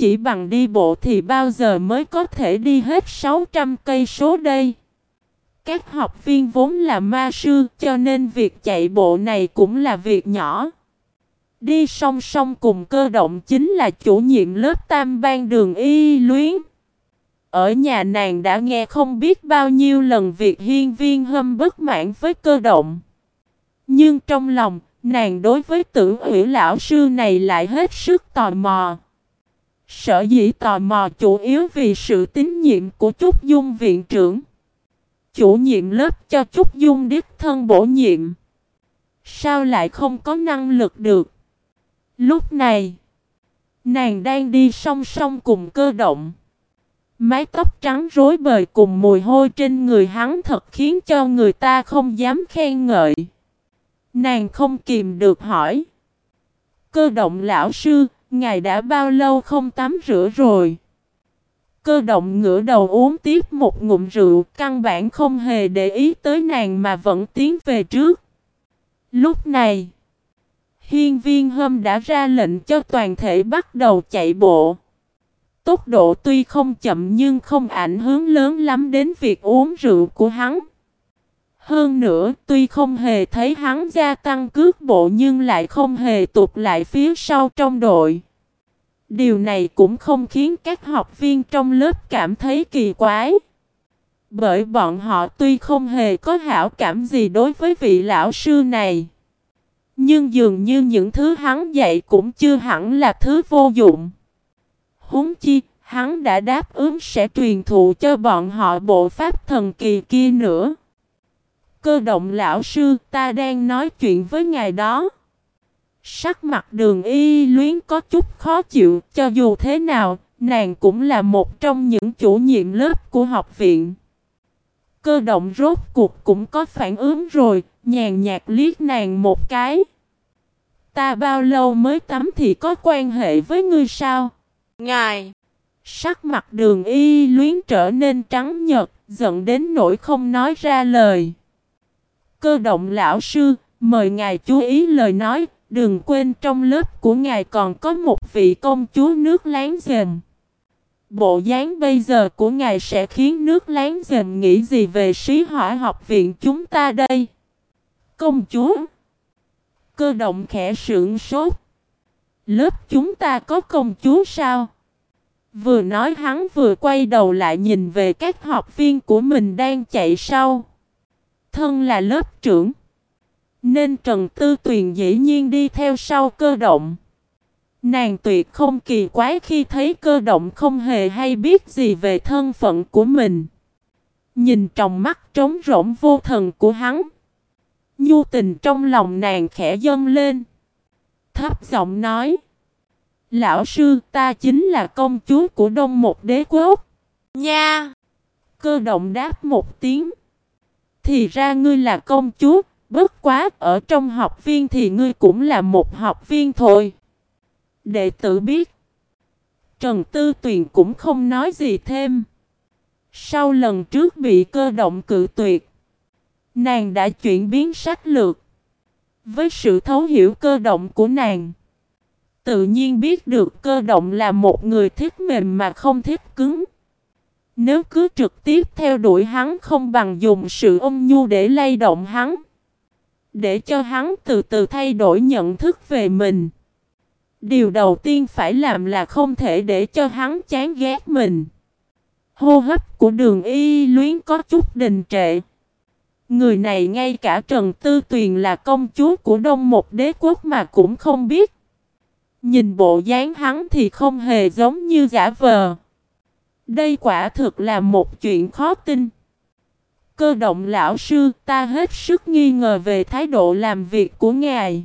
chỉ bằng đi bộ thì bao giờ mới có thể đi hết 600 cây số đây. Các học viên vốn là ma sư cho nên việc chạy bộ này cũng là việc nhỏ. Đi song song cùng cơ động chính là chủ nhiệm lớp tam ban đường y luyến. Ở nhà nàng đã nghe không biết bao nhiêu lần việc hiên viên hâm bất mãn với cơ động. Nhưng trong lòng, nàng đối với tử ủy lão sư này lại hết sức tò mò. Sở dĩ tò mò chủ yếu vì sự tín nhiệm của Trúc Dung viện trưởng. Chủ nhiệm lớp cho Trúc Dung đích thân bổ nhiệm. Sao lại không có năng lực được? Lúc này, nàng đang đi song song cùng cơ động. Mái tóc trắng rối bời cùng mùi hôi trên người hắn thật khiến cho người ta không dám khen ngợi. Nàng không kìm được hỏi. Cơ động lão sư, ngài đã bao lâu không tắm rửa rồi? Cơ động ngửa đầu uống tiếp một ngụm rượu, căn bản không hề để ý tới nàng mà vẫn tiến về trước. Lúc này, hiên viên hâm đã ra lệnh cho toàn thể bắt đầu chạy bộ. Tốc độ tuy không chậm nhưng không ảnh hưởng lớn lắm đến việc uống rượu của hắn. Hơn nữa, tuy không hề thấy hắn gia tăng cước bộ nhưng lại không hề tụt lại phía sau trong đội. Điều này cũng không khiến các học viên trong lớp cảm thấy kỳ quái. Bởi bọn họ tuy không hề có hảo cảm gì đối với vị lão sư này. Nhưng dường như những thứ hắn dạy cũng chưa hẳn là thứ vô dụng. Húng chi, hắn đã đáp ứng sẽ truyền thụ cho bọn họ bộ pháp thần kỳ kia nữa. Cơ động lão sư ta đang nói chuyện với ngài đó. Sắc mặt đường y luyến có chút khó chịu, cho dù thế nào, nàng cũng là một trong những chủ nhiệm lớp của học viện. Cơ động rốt cuộc cũng có phản ứng rồi, nhàn nhạt liếc nàng một cái. Ta bao lâu mới tắm thì có quan hệ với ngươi sao? Ngài! Sắc mặt đường y luyến trở nên trắng nhật, giận đến nỗi không nói ra lời. Cơ động lão sư, mời ngài chú ý lời nói, đừng quên trong lớp của ngài còn có một vị công chúa nước láng giềng. Bộ dáng bây giờ của ngài sẽ khiến nước láng giềng nghĩ gì về sĩ hỏa học viện chúng ta đây? Công chúa! Cơ động khẽ sượng sốt. Lớp chúng ta có công chúa sao? Vừa nói hắn vừa quay đầu lại nhìn về các học viên của mình đang chạy sau. Thân là lớp trưởng. Nên Trần Tư Tuyền dĩ nhiên đi theo sau cơ động. Nàng tuyệt không kỳ quái khi thấy cơ động không hề hay biết gì về thân phận của mình. Nhìn trong mắt trống rỗng vô thần của hắn. Nhu tình trong lòng nàng khẽ dâng lên. Thấp giọng nói. Lão sư ta chính là công chúa của đông một đế quốc. Nha! Cơ động đáp một tiếng. Thì ra ngươi là công chúa, bất quá ở trong học viên thì ngươi cũng là một học viên thôi. Đệ tử biết. Trần Tư Tuyền cũng không nói gì thêm. Sau lần trước bị cơ động cự tuyệt, nàng đã chuyển biến sách lược. Với sự thấu hiểu cơ động của nàng, tự nhiên biết được cơ động là một người thích mềm mà không thích cứng. Nếu cứ trực tiếp theo đuổi hắn không bằng dùng sự ôn nhu để lay động hắn. Để cho hắn từ từ thay đổi nhận thức về mình. Điều đầu tiên phải làm là không thể để cho hắn chán ghét mình. Hô hấp của đường y luyến có chút đình trệ. Người này ngay cả Trần Tư Tuyền là công chúa của Đông một đế quốc mà cũng không biết. Nhìn bộ dáng hắn thì không hề giống như giả vờ. Đây quả thực là một chuyện khó tin. Cơ động lão sư ta hết sức nghi ngờ về thái độ làm việc của ngài.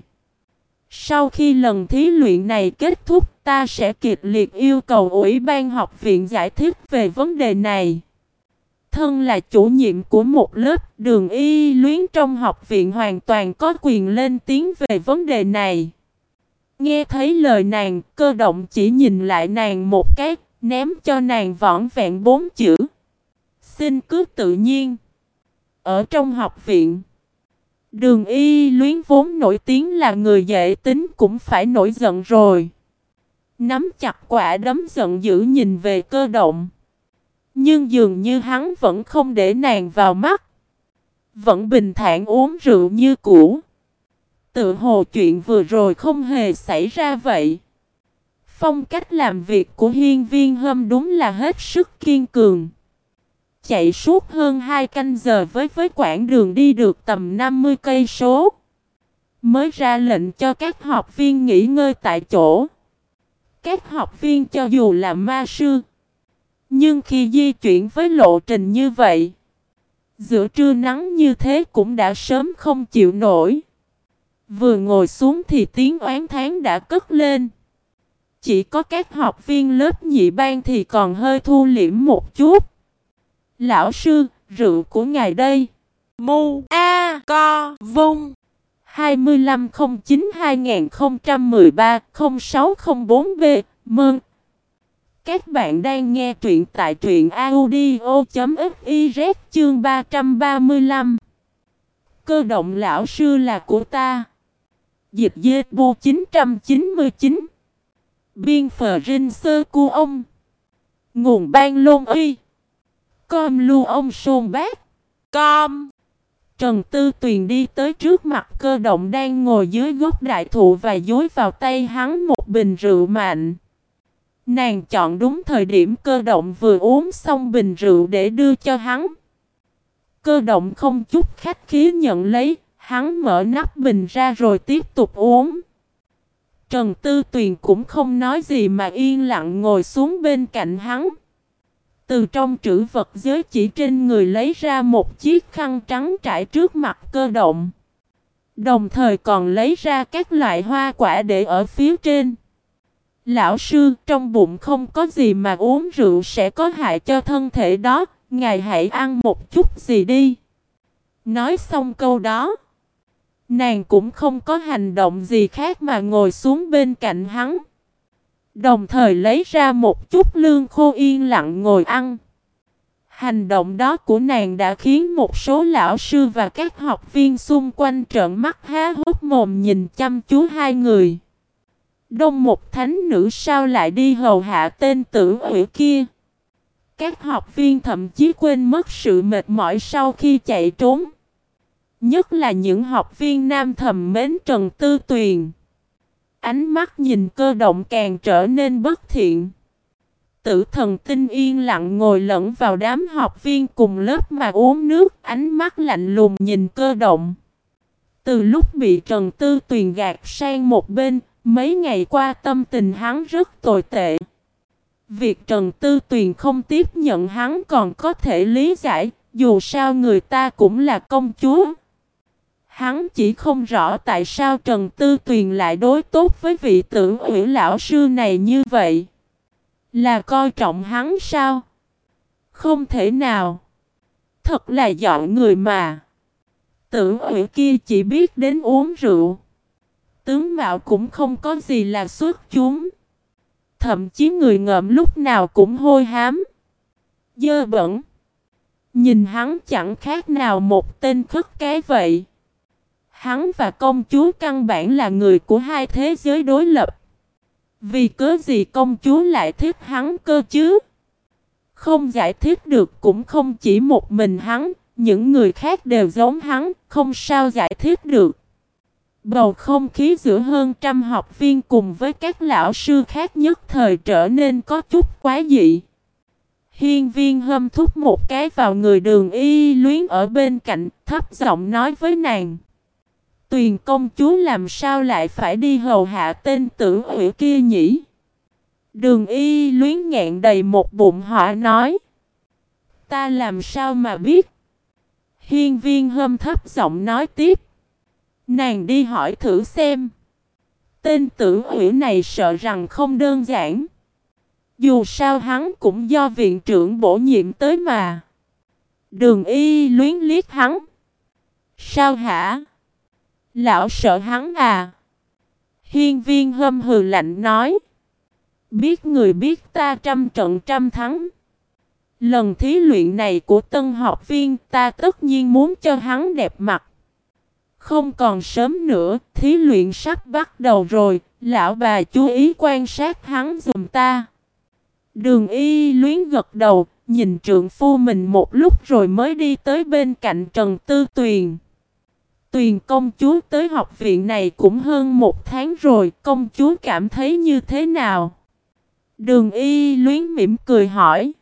Sau khi lần thí luyện này kết thúc ta sẽ kiệt liệt yêu cầu Ủy ban học viện giải thích về vấn đề này. Thân là chủ nhiệm của một lớp đường y luyến trong học viện hoàn toàn có quyền lên tiếng về vấn đề này. Nghe thấy lời nàng, cơ động chỉ nhìn lại nàng một cái, ném cho nàng võn vẹn bốn chữ. Xin cứ tự nhiên. Ở trong học viện, đường y luyến vốn nổi tiếng là người dễ tính cũng phải nổi giận rồi. Nắm chặt quả đấm giận dữ nhìn về cơ động. Nhưng dường như hắn vẫn không để nàng vào mắt. Vẫn bình thản uống rượu như cũ. Tự hồ chuyện vừa rồi không hề xảy ra vậy. Phong cách làm việc của hiên viên hâm đúng là hết sức kiên cường. Chạy suốt hơn 2 canh giờ với với quãng đường đi được tầm 50 cây số. Mới ra lệnh cho các học viên nghỉ ngơi tại chỗ. Các học viên cho dù là ma sư. Nhưng khi di chuyển với lộ trình như vậy. Giữa trưa nắng như thế cũng đã sớm không chịu nổi. Vừa ngồi xuống thì tiếng oán tháng đã cất lên. Chỉ có các học viên lớp nhị ban thì còn hơi thu liễm một chút. Lão sư, rượu của ngài đây. Mu A Co Vung 2509-2013-0604B Mừng! Các bạn đang nghe truyện tại truyện audio.fiz chương 335 Cơ động lão sư là của ta Dịch dê bu 999 Biên phờ rinh sơ cu ông Nguồn ban lôn y Com lưu ông sôn bát Com Trần Tư Tuyền đi tới trước mặt cơ động đang ngồi dưới gốc đại thụ và dối vào tay hắn một bình rượu mạnh. Nàng chọn đúng thời điểm cơ động vừa uống xong bình rượu để đưa cho hắn. Cơ động không chút khách khí nhận lấy, hắn mở nắp bình ra rồi tiếp tục uống. Trần Tư Tuyền cũng không nói gì mà yên lặng ngồi xuống bên cạnh hắn. Từ trong trữ vật giới chỉ trên người lấy ra một chiếc khăn trắng trải trước mặt cơ động. Đồng thời còn lấy ra các loại hoa quả để ở phía trên. Lão sư, trong bụng không có gì mà uống rượu sẽ có hại cho thân thể đó, ngài hãy ăn một chút gì đi. Nói xong câu đó, nàng cũng không có hành động gì khác mà ngồi xuống bên cạnh hắn. Đồng thời lấy ra một chút lương khô yên lặng ngồi ăn. Hành động đó của nàng đã khiến một số lão sư và các học viên xung quanh trợn mắt há hốc mồm nhìn chăm chú hai người. Đông một thánh nữ sao lại đi hầu hạ tên tử ủy kia. Các học viên thậm chí quên mất sự mệt mỏi sau khi chạy trốn. Nhất là những học viên nam thầm mến Trần Tư Tuyền. Ánh mắt nhìn cơ động càng trở nên bất thiện. Tử thần tinh yên lặng ngồi lẫn vào đám học viên cùng lớp mà uống nước, ánh mắt lạnh lùng nhìn cơ động. Từ lúc bị Trần Tư Tuyền gạt sang một bên, mấy ngày qua tâm tình hắn rất tồi tệ. Việc Trần Tư Tuyền không tiếp nhận hắn còn có thể lý giải, dù sao người ta cũng là công chúa. Hắn chỉ không rõ tại sao Trần Tư Tuyền lại đối tốt với vị tử ủy lão sư này như vậy. Là coi trọng hắn sao? Không thể nào. Thật là dọn người mà. Tử ủy kia chỉ biết đến uống rượu. Tướng mạo cũng không có gì là xuất chúng. Thậm chí người ngợm lúc nào cũng hôi hám. Dơ bẩn. Nhìn hắn chẳng khác nào một tên khất cái vậy. Hắn và công chúa căn bản là người của hai thế giới đối lập. Vì cớ gì công chúa lại thích hắn cơ chứ? Không giải thích được cũng không chỉ một mình hắn, những người khác đều giống hắn, không sao giải thích được. Bầu không khí giữa hơn trăm học viên cùng với các lão sư khác nhất thời trở nên có chút quá dị. Hiên viên hâm thúc một cái vào người đường y luyến ở bên cạnh, thấp giọng nói với nàng. Tuyền công chúa làm sao lại phải đi hầu hạ tên tử ủy kia nhỉ? Đường y luyến ngẹn đầy một bụng họ nói. Ta làm sao mà biết? Hiên viên hâm thấp giọng nói tiếp. Nàng đi hỏi thử xem. Tên tử ủy này sợ rằng không đơn giản. Dù sao hắn cũng do viện trưởng bổ nhiệm tới mà. Đường y luyến liếc hắn. Sao hả? Lão sợ hắn à? Hiên viên hâm hừ lạnh nói. Biết người biết ta trăm trận trăm thắng. Lần thí luyện này của tân học viên ta tất nhiên muốn cho hắn đẹp mặt. Không còn sớm nữa, thí luyện sắp bắt đầu rồi, lão bà chú ý quan sát hắn dùm ta. Đường y luyến gật đầu, nhìn trượng phu mình một lúc rồi mới đi tới bên cạnh Trần Tư Tuyền. Tuyền công chúa tới học viện này cũng hơn một tháng rồi, công chúa cảm thấy như thế nào? Đường y luyến mỉm cười hỏi.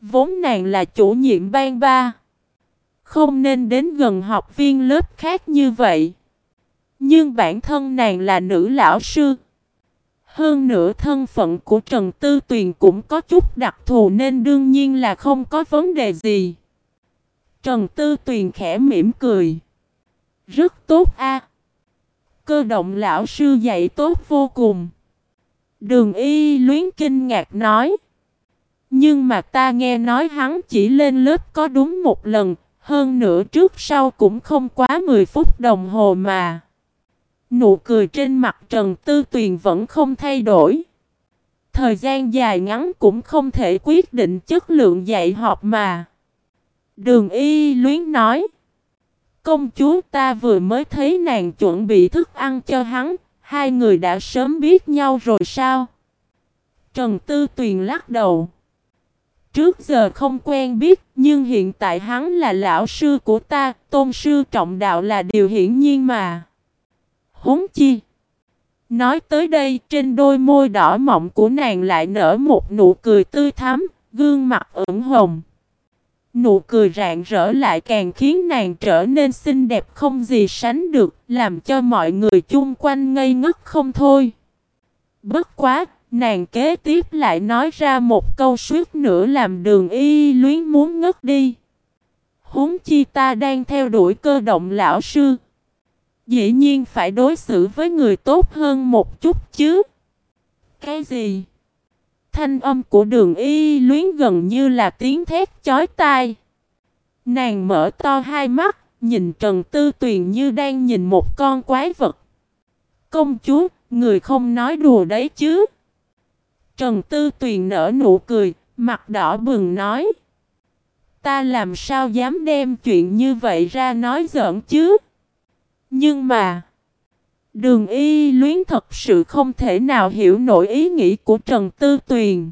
Vốn nàng là chủ nhiệm ban ba. Không nên đến gần học viên lớp khác như vậy. Nhưng bản thân nàng là nữ lão sư. Hơn nữa thân phận của Trần Tư Tuyền cũng có chút đặc thù nên đương nhiên là không có vấn đề gì. Trần Tư Tuyền khẽ mỉm cười. Rất tốt a. Cơ động lão sư dạy tốt vô cùng. Đường y luyến kinh ngạc nói. Nhưng mà ta nghe nói hắn chỉ lên lớp có đúng một lần, hơn nữa trước sau cũng không quá 10 phút đồng hồ mà. Nụ cười trên mặt Trần Tư Tuyền vẫn không thay đổi. Thời gian dài ngắn cũng không thể quyết định chất lượng dạy học mà. Đường y luyến nói. Công chúa ta vừa mới thấy nàng chuẩn bị thức ăn cho hắn, hai người đã sớm biết nhau rồi sao? Trần Tư Tuyền lắc đầu. Trước giờ không quen biết, nhưng hiện tại hắn là lão sư của ta, tôn sư trọng đạo là điều hiển nhiên mà. Huống chi. Nói tới đây, trên đôi môi đỏ mọng của nàng lại nở một nụ cười tươi thắm, gương mặt ửng hồng. Nụ cười rạng rỡ lại càng khiến nàng trở nên xinh đẹp không gì sánh được, làm cho mọi người chung quanh ngây ngất không thôi. Bất quá, nàng kế tiếp lại nói ra một câu suýt nữa làm đường y luyến muốn ngất đi. Huống chi ta đang theo đuổi cơ động lão sư. Dĩ nhiên phải đối xử với người tốt hơn một chút chứ. Cái gì? Thanh âm của đường y luyến gần như là tiếng thét chói tai. Nàng mở to hai mắt, nhìn Trần Tư Tuyền như đang nhìn một con quái vật. Công chúa, người không nói đùa đấy chứ. Trần Tư Tuyền nở nụ cười, mặt đỏ bừng nói. Ta làm sao dám đem chuyện như vậy ra nói giỡn chứ? Nhưng mà, đường y luyến thật sự không thể nào hiểu nổi ý nghĩ của Trần Tư Tuyền.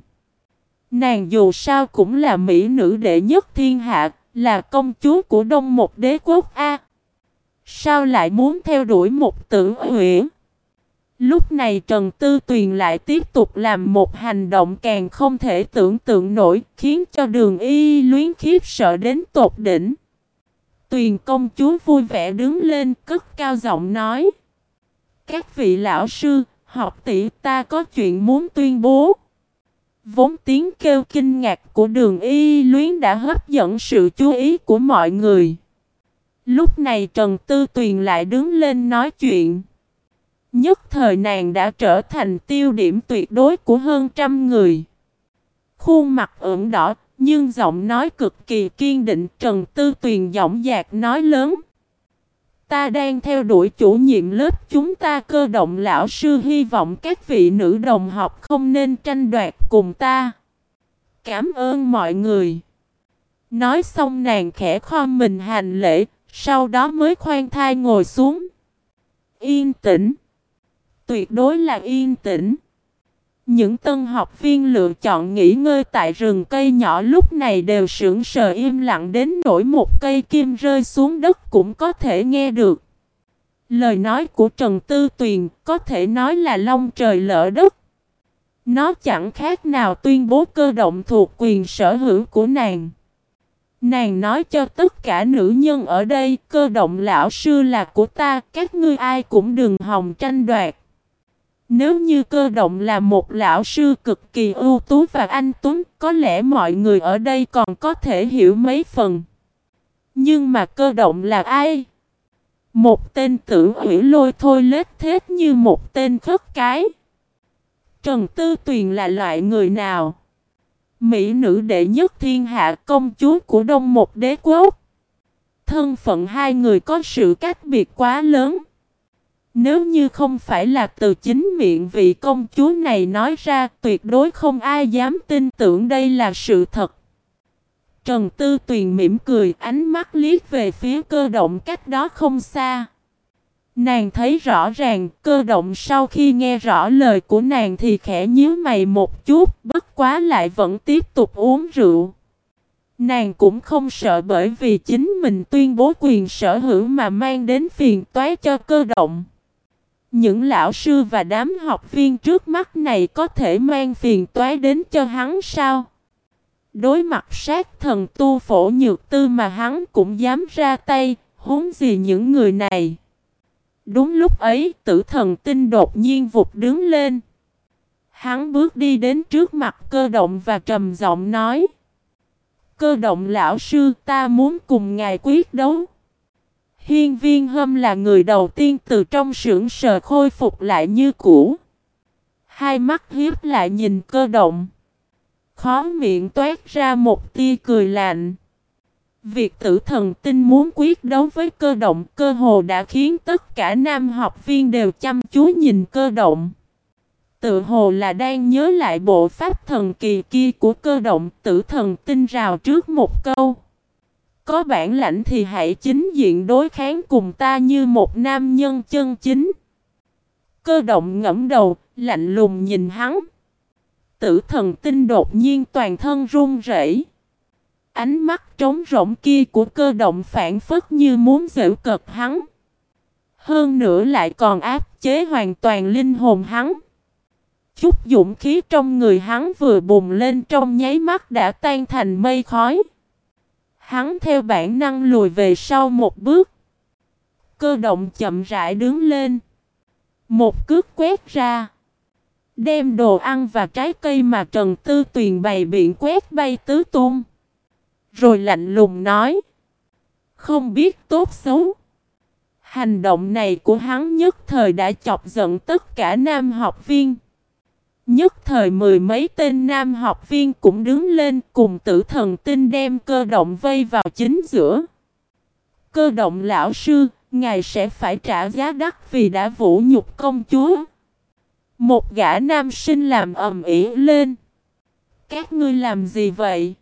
Nàng dù sao cũng là mỹ nữ đệ nhất thiên hạ, là công chúa của đông một đế quốc A. Sao lại muốn theo đuổi một tử huyễn? Lúc này Trần Tư Tuyền lại tiếp tục làm một hành động càng không thể tưởng tượng nổi, khiến cho đường y luyến khiếp sợ đến tột đỉnh. Tuyền công chúa vui vẻ đứng lên cất cao giọng nói. Các vị lão sư, học tỷ ta có chuyện muốn tuyên bố. Vốn tiếng kêu kinh ngạc của đường y luyến đã hấp dẫn sự chú ý của mọi người. Lúc này Trần Tư Tuyền lại đứng lên nói chuyện. Nhất thời nàng đã trở thành tiêu điểm tuyệt đối của hơn trăm người. Khuôn mặt ửng đỏ, nhưng giọng nói cực kỳ kiên định Trần Tư Tuyền giọng dạc nói lớn. Ta đang theo đuổi chủ nhiệm lớp chúng ta cơ động lão sư hy vọng các vị nữ đồng học không nên tranh đoạt cùng ta. Cảm ơn mọi người. Nói xong nàng khẽ kho mình hành lễ, sau đó mới khoan thai ngồi xuống. Yên tĩnh. Tuyệt đối là yên tĩnh. Những tân học viên lựa chọn nghỉ ngơi tại rừng cây nhỏ lúc này đều sững sờ im lặng đến nỗi một cây kim rơi xuống đất cũng có thể nghe được. Lời nói của Trần Tư Tuyền có thể nói là long trời lỡ đất. Nó chẳng khác nào tuyên bố cơ động thuộc quyền sở hữu của nàng. Nàng nói cho tất cả nữ nhân ở đây cơ động lão sư là của ta, các ngươi ai cũng đừng hòng tranh đoạt. Nếu như cơ động là một lão sư cực kỳ ưu tú và anh tuấn, có lẽ mọi người ở đây còn có thể hiểu mấy phần. Nhưng mà cơ động là ai? Một tên tử hủy lôi thôi lết thết như một tên khất cái. Trần Tư Tuyền là loại người nào? Mỹ nữ đệ nhất thiên hạ công chúa của đông một đế quốc. Thân phận hai người có sự cách biệt quá lớn. Nếu như không phải là từ chính miệng vị công chúa này nói ra, tuyệt đối không ai dám tin tưởng đây là sự thật. Trần Tư Tuyền mỉm cười, ánh mắt liếc về phía cơ động cách đó không xa. Nàng thấy rõ ràng cơ động sau khi nghe rõ lời của nàng thì khẽ nhíu mày một chút, bất quá lại vẫn tiếp tục uống rượu. Nàng cũng không sợ bởi vì chính mình tuyên bố quyền sở hữu mà mang đến phiền toái cho cơ động. Những lão sư và đám học viên trước mắt này có thể mang phiền toái đến cho hắn sao? Đối mặt sát thần tu phổ nhược tư mà hắn cũng dám ra tay, huống gì những người này. Đúng lúc ấy, tử thần tinh đột nhiên vụt đứng lên. Hắn bước đi đến trước mặt cơ động và trầm giọng nói. Cơ động lão sư ta muốn cùng ngài quyết đấu. Hiên viên hâm là người đầu tiên từ trong sưởng sờ khôi phục lại như cũ. Hai mắt hiếp lại nhìn cơ động. Khó miệng toát ra một tia cười lạnh. Việc tử thần tinh muốn quyết đấu với cơ động cơ hồ đã khiến tất cả nam học viên đều chăm chú nhìn cơ động. Tự hồ là đang nhớ lại bộ pháp thần kỳ kia của cơ động tử thần tinh rào trước một câu. Có bản lãnh thì hãy chính diện đối kháng cùng ta như một nam nhân chân chính. Cơ động ngẫm đầu, lạnh lùng nhìn hắn. Tử thần tinh đột nhiên toàn thân run rẩy. Ánh mắt trống rỗng kia của cơ động phản phất như muốn giễu cực hắn. Hơn nữa lại còn áp chế hoàn toàn linh hồn hắn. Chút dũng khí trong người hắn vừa bùng lên trong nháy mắt đã tan thành mây khói. Hắn theo bản năng lùi về sau một bước. Cơ động chậm rãi đứng lên. Một cước quét ra. Đem đồ ăn và trái cây mà Trần Tư Tuyền bày biện quét bay tứ tung. Rồi lạnh lùng nói. Không biết tốt xấu. Hành động này của hắn nhất thời đã chọc giận tất cả nam học viên. Nhất thời mười mấy tên nam học viên cũng đứng lên cùng tử thần tinh đem cơ động vây vào chính giữa. Cơ động lão sư, ngài sẽ phải trả giá đắt vì đã vũ nhục công chúa. Một gã nam sinh làm ầm ĩ lên. Các ngươi làm gì vậy?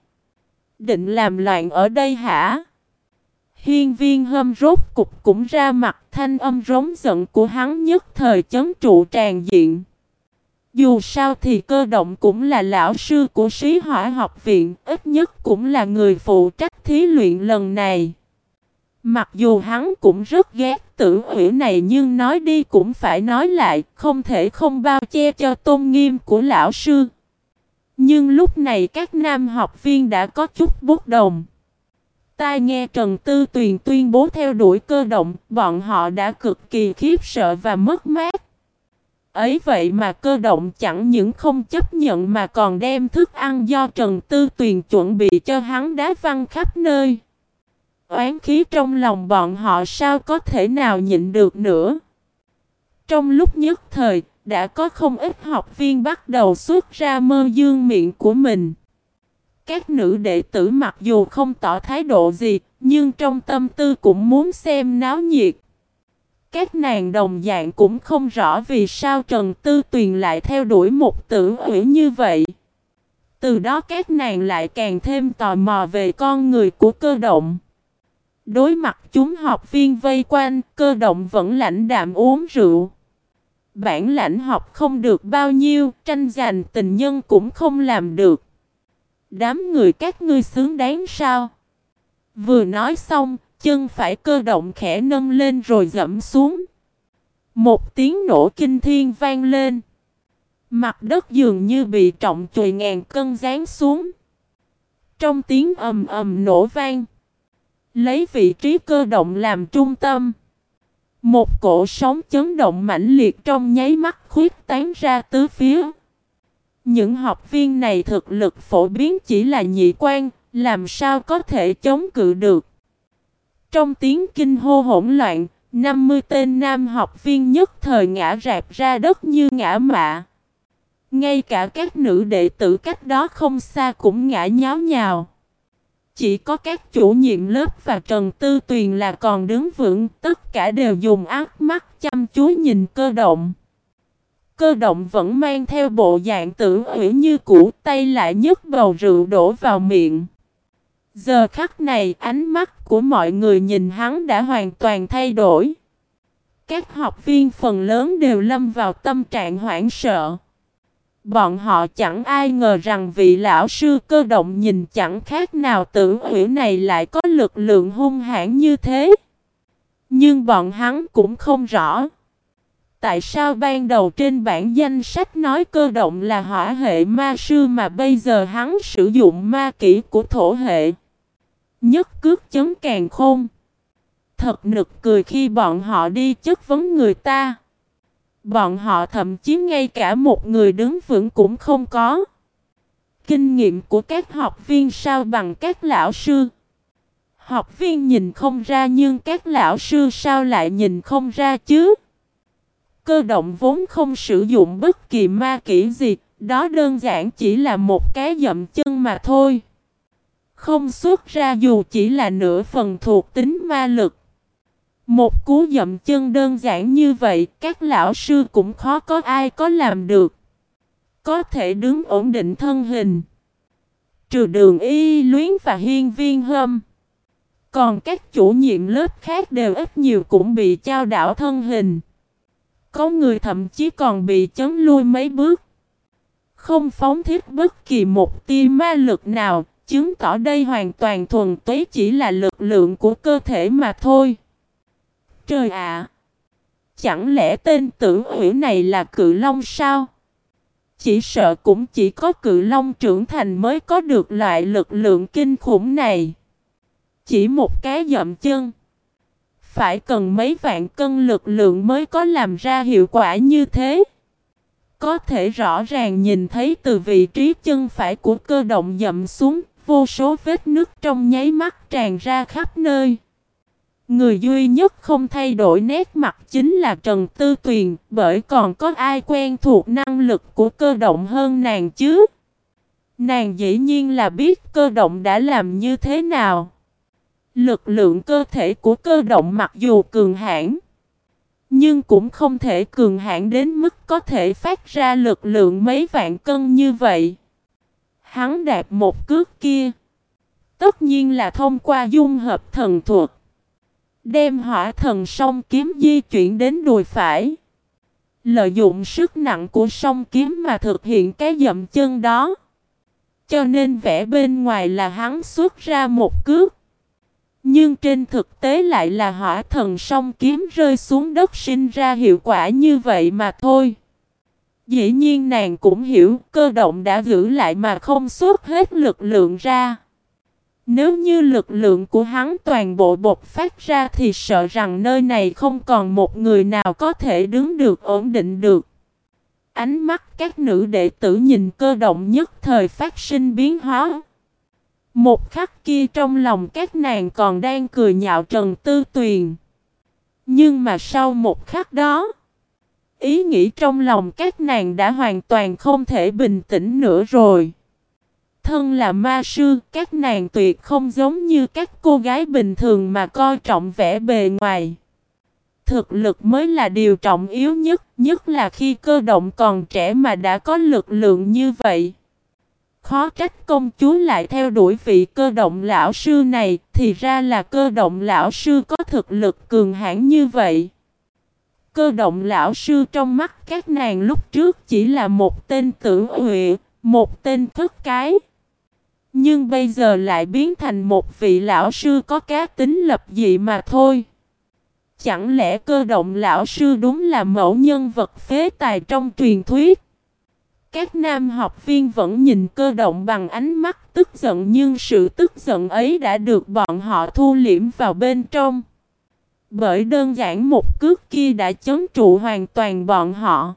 Định làm loạn ở đây hả? Hiên viên hâm rốt cục cũng ra mặt thanh âm rống giận của hắn nhất thời chấn trụ tràn diện. Dù sao thì cơ động cũng là lão sư của sĩ hỏa học viện, ít nhất cũng là người phụ trách thí luyện lần này. Mặc dù hắn cũng rất ghét tử ủy này nhưng nói đi cũng phải nói lại, không thể không bao che cho tôn nghiêm của lão sư. Nhưng lúc này các nam học viên đã có chút bút đồng. tai nghe Trần Tư Tuyền tuyên bố theo đuổi cơ động, bọn họ đã cực kỳ khiếp sợ và mất mát. Ấy vậy mà cơ động chẳng những không chấp nhận mà còn đem thức ăn do Trần Tư Tuyền chuẩn bị cho hắn đá văng khắp nơi. Oán khí trong lòng bọn họ sao có thể nào nhịn được nữa. Trong lúc nhất thời, đã có không ít học viên bắt đầu xuất ra mơ dương miệng của mình. Các nữ đệ tử mặc dù không tỏ thái độ gì, nhưng trong tâm tư cũng muốn xem náo nhiệt. Các nàng đồng dạng cũng không rõ vì sao Trần Tư Tuyền lại theo đuổi một tử ủy như vậy. Từ đó các nàng lại càng thêm tò mò về con người của cơ động. Đối mặt chúng học viên vây quanh, cơ động vẫn lãnh đạm uống rượu. Bản lãnh học không được bao nhiêu, tranh giành tình nhân cũng không làm được. Đám người các ngươi xứng đáng sao? Vừa nói xong, chân phải cơ động khẽ nâng lên rồi dẫm xuống. Một tiếng nổ kinh thiên vang lên. Mặt đất dường như bị trọng chùi ngàn cân rán xuống. Trong tiếng ầm ầm nổ vang. Lấy vị trí cơ động làm trung tâm. Một cổ sóng chấn động mãnh liệt trong nháy mắt khuyết tán ra tứ phía. Những học viên này thực lực phổ biến chỉ là nhị quan, làm sao có thể chống cự được. Trong tiếng kinh hô hỗn loạn, 50 tên nam học viên nhất thời ngã rạp ra đất như ngã mạ. Ngay cả các nữ đệ tử cách đó không xa cũng ngã nháo nhào. Chỉ có các chủ nhiệm lớp và Trần Tư Tuyền là còn đứng vững, tất cả đều dùng ác mắt chăm chú nhìn cơ động. Cơ động vẫn mang theo bộ dạng tử ủy như cũ, tay lại nhấc bầu rượu đổ vào miệng. Giờ khắc này, ánh mắt của mọi người nhìn hắn đã hoàn toàn thay đổi. Các học viên phần lớn đều lâm vào tâm trạng hoảng sợ. Bọn họ chẳng ai ngờ rằng vị lão sư cơ động nhìn chẳng khác nào tử hủy này lại có lực lượng hung hãn như thế. Nhưng bọn hắn cũng không rõ. Tại sao ban đầu trên bản danh sách nói cơ động là hỏa hệ ma sư mà bây giờ hắn sử dụng ma kỹ của thổ hệ? Nhất cước chấn càng khôn. Thật nực cười khi bọn họ đi chất vấn người ta. Bọn họ thậm chí ngay cả một người đứng vững cũng không có. Kinh nghiệm của các học viên sao bằng các lão sư. Học viên nhìn không ra nhưng các lão sư sao lại nhìn không ra chứ? Cơ động vốn không sử dụng bất kỳ ma kỹ gì, đó đơn giản chỉ là một cái dậm chân mà thôi. Không xuất ra dù chỉ là nửa phần thuộc tính ma lực. Một cú dậm chân đơn giản như vậy, các lão sư cũng khó có ai có làm được. Có thể đứng ổn định thân hình. Trừ đường y luyến và hiên viên hâm. Còn các chủ nhiệm lớp khác đều ít nhiều cũng bị trao đảo thân hình. Có người thậm chí còn bị chấn lui mấy bước. Không phóng thiết bất kỳ một tia ma lực nào, chứng tỏ đây hoàn toàn thuần túy chỉ là lực lượng của cơ thể mà thôi. Trời ạ! chẳng lẽ tên tử hủy này là cự long sao? Chỉ sợ cũng chỉ có cự long trưởng thành mới có được loại lực lượng kinh khủng này. Chỉ một cái dậm chân. Phải cần mấy vạn cân lực lượng mới có làm ra hiệu quả như thế. Có thể rõ ràng nhìn thấy từ vị trí chân phải của cơ động dậm xuống, vô số vết nước trong nháy mắt tràn ra khắp nơi. Người duy nhất không thay đổi nét mặt chính là Trần Tư Tuyền, bởi còn có ai quen thuộc năng lực của cơ động hơn nàng chứ? Nàng dĩ nhiên là biết cơ động đã làm như thế nào. Lực lượng cơ thể của cơ động mặc dù cường hãn, nhưng cũng không thể cường hãn đến mức có thể phát ra lực lượng mấy vạn cân như vậy. Hắn đạp một cước kia, tất nhiên là thông qua dung hợp thần thuật. Đem hỏa thần song kiếm di chuyển đến đùi phải. Lợi dụng sức nặng của song kiếm mà thực hiện cái dậm chân đó. Cho nên vẽ bên ngoài là hắn xuất ra một cước. Nhưng trên thực tế lại là hỏa thần song kiếm rơi xuống đất sinh ra hiệu quả như vậy mà thôi. Dĩ nhiên nàng cũng hiểu, cơ động đã giữ lại mà không xuất hết lực lượng ra. Nếu như lực lượng của hắn toàn bộ bộc phát ra thì sợ rằng nơi này không còn một người nào có thể đứng được, ổn định được. Ánh mắt các nữ đệ tử nhìn cơ động nhất thời phát sinh biến hóa. Một khắc kia trong lòng các nàng còn đang cười nhạo Trần Tư Tuyền. Nhưng mà sau một khắc đó, ý nghĩ trong lòng các nàng đã hoàn toàn không thể bình tĩnh nữa rồi. Thân là ma sư, các nàng tuyệt không giống như các cô gái bình thường mà coi trọng vẻ bề ngoài. Thực lực mới là điều trọng yếu nhất, nhất là khi cơ động còn trẻ mà đã có lực lượng như vậy. Khó trách công chúa lại theo đuổi vị cơ động lão sư này, thì ra là cơ động lão sư có thực lực cường hãn như vậy. Cơ động lão sư trong mắt các nàng lúc trước chỉ là một tên tử huệ, một tên thức cái. Nhưng bây giờ lại biến thành một vị lão sư có cá tính lập dị mà thôi. Chẳng lẽ cơ động lão sư đúng là mẫu nhân vật phế tài trong truyền thuyết? Các nam học viên vẫn nhìn cơ động bằng ánh mắt tức giận nhưng sự tức giận ấy đã được bọn họ thu liễm vào bên trong. Bởi đơn giản một cước kia đã chấn trụ hoàn toàn bọn họ.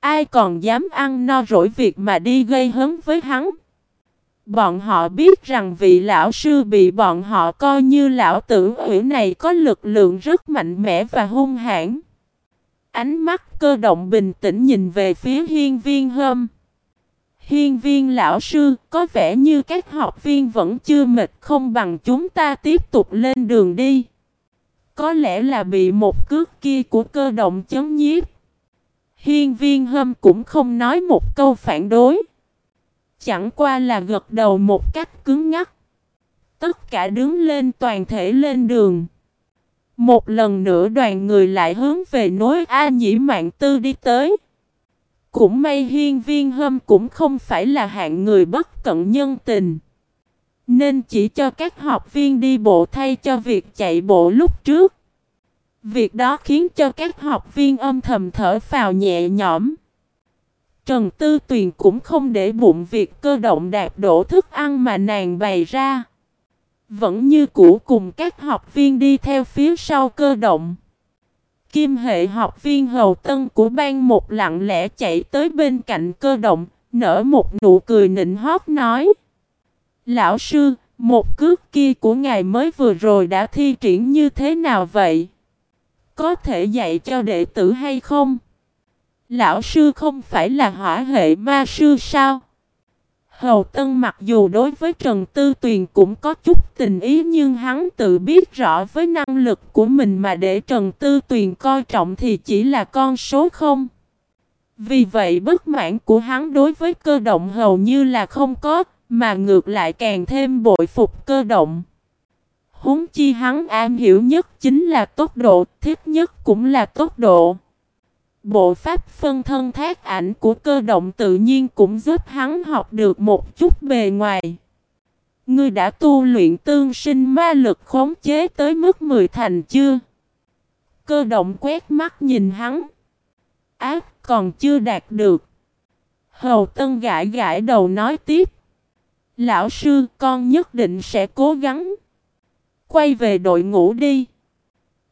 Ai còn dám ăn no rỗi việc mà đi gây hấn với hắn? Bọn họ biết rằng vị lão sư bị bọn họ coi như lão tử ủy này có lực lượng rất mạnh mẽ và hung hãn. Ánh mắt cơ động bình tĩnh nhìn về phía hiên viên hâm. Hiên viên lão sư, có vẻ như các học viên vẫn chưa mệt không bằng chúng ta tiếp tục lên đường đi. Có lẽ là bị một cước kia của cơ động chấm nhiếp. Hiên viên hâm cũng không nói một câu phản đối. Chẳng qua là gật đầu một cách cứng ngắc. Tất cả đứng lên toàn thể lên đường. Một lần nữa đoàn người lại hướng về nối A Nhĩ Mạng Tư đi tới. Cũng may hiên viên hâm cũng không phải là hạng người bất cận nhân tình. Nên chỉ cho các học viên đi bộ thay cho việc chạy bộ lúc trước. Việc đó khiến cho các học viên âm thầm thở phào nhẹ nhõm. Trần Tư Tuyền cũng không để bụng việc cơ động đạt đổ thức ăn mà nàng bày ra. Vẫn như cũ cùng các học viên đi theo phía sau cơ động. Kim hệ học viên hầu tân của ban một lặng lẽ chạy tới bên cạnh cơ động, nở một nụ cười nịnh hót nói. Lão sư, một cước kia của ngài mới vừa rồi đã thi triển như thế nào vậy? Có thể dạy cho đệ tử hay không? Lão sư không phải là hỏa hệ ma sư sao? Hầu Tân mặc dù đối với Trần Tư Tuyền cũng có chút tình ý nhưng hắn tự biết rõ với năng lực của mình mà để Trần Tư Tuyền coi trọng thì chỉ là con số không. Vì vậy bất mãn của hắn đối với cơ động hầu như là không có, mà ngược lại càng thêm bội phục cơ động. Huống chi hắn am hiểu nhất chính là tốc độ, thiết nhất cũng là tốc độ. Bộ pháp phân thân thác ảnh của cơ động tự nhiên cũng giúp hắn học được một chút bề ngoài. Ngươi đã tu luyện tương sinh ma lực khống chế tới mức 10 thành chưa? Cơ động quét mắt nhìn hắn. Ác còn chưa đạt được. Hầu Tân gãi gãi đầu nói tiếp. Lão sư, con nhất định sẽ cố gắng. Quay về đội ngũ đi.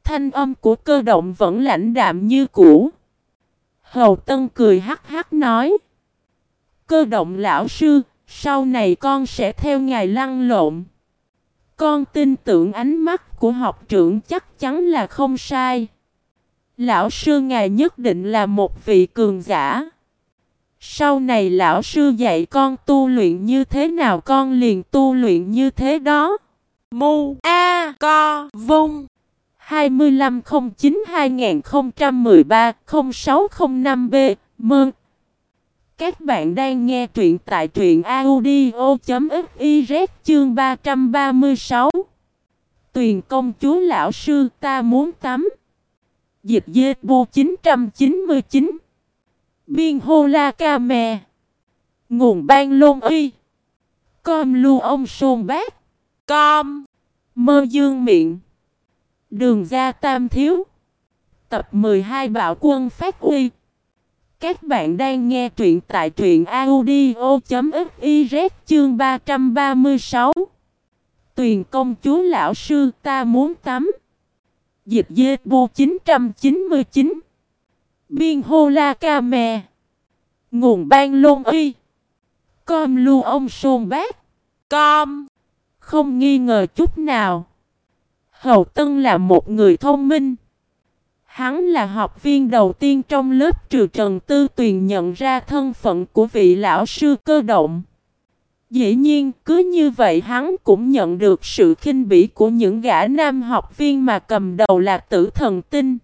Thanh âm của cơ động vẫn lãnh đạm như cũ. Hầu Tân cười hắc hắc nói. Cơ động lão sư, sau này con sẽ theo ngài lăn lộn. Con tin tưởng ánh mắt của học trưởng chắc chắn là không sai. Lão sư ngài nhất định là một vị cường giả. Sau này lão sư dạy con tu luyện như thế nào con liền tu luyện như thế đó. Mu A Co Vung 2509-2013-0605B Mơn. Các bạn đang nghe truyện tại truyện audio.fiz chương 336 Tuyền công chúa lão sư, ta muốn tắm. Dịch dê bu 999 Biên hô la ca mè. Nguồn ban lôn y Com lu ông sôn bác. Com Mơ dương miệng. Đường ra tam thiếu. Tập 12 Bạo quân phát uy. Các bạn đang nghe truyện tại truyện audio.fiz chương 336. Tuyền công chúa lão sư ta muốn tắm. Dịch dê bu 999. Biên hô la ca mè. Nguồn ban lôn uy. Com lưu ông sôn bác. Com. Không nghi ngờ chút nào. Hầu Tân là một người thông minh. Hắn là học viên đầu tiên trong lớp trừ Trần Tư Tuyền nhận ra thân phận của vị lão sư cơ động. Dĩ nhiên, cứ như vậy hắn cũng nhận được sự khinh bỉ của những gã nam học viên mà cầm đầu là tử thần tinh.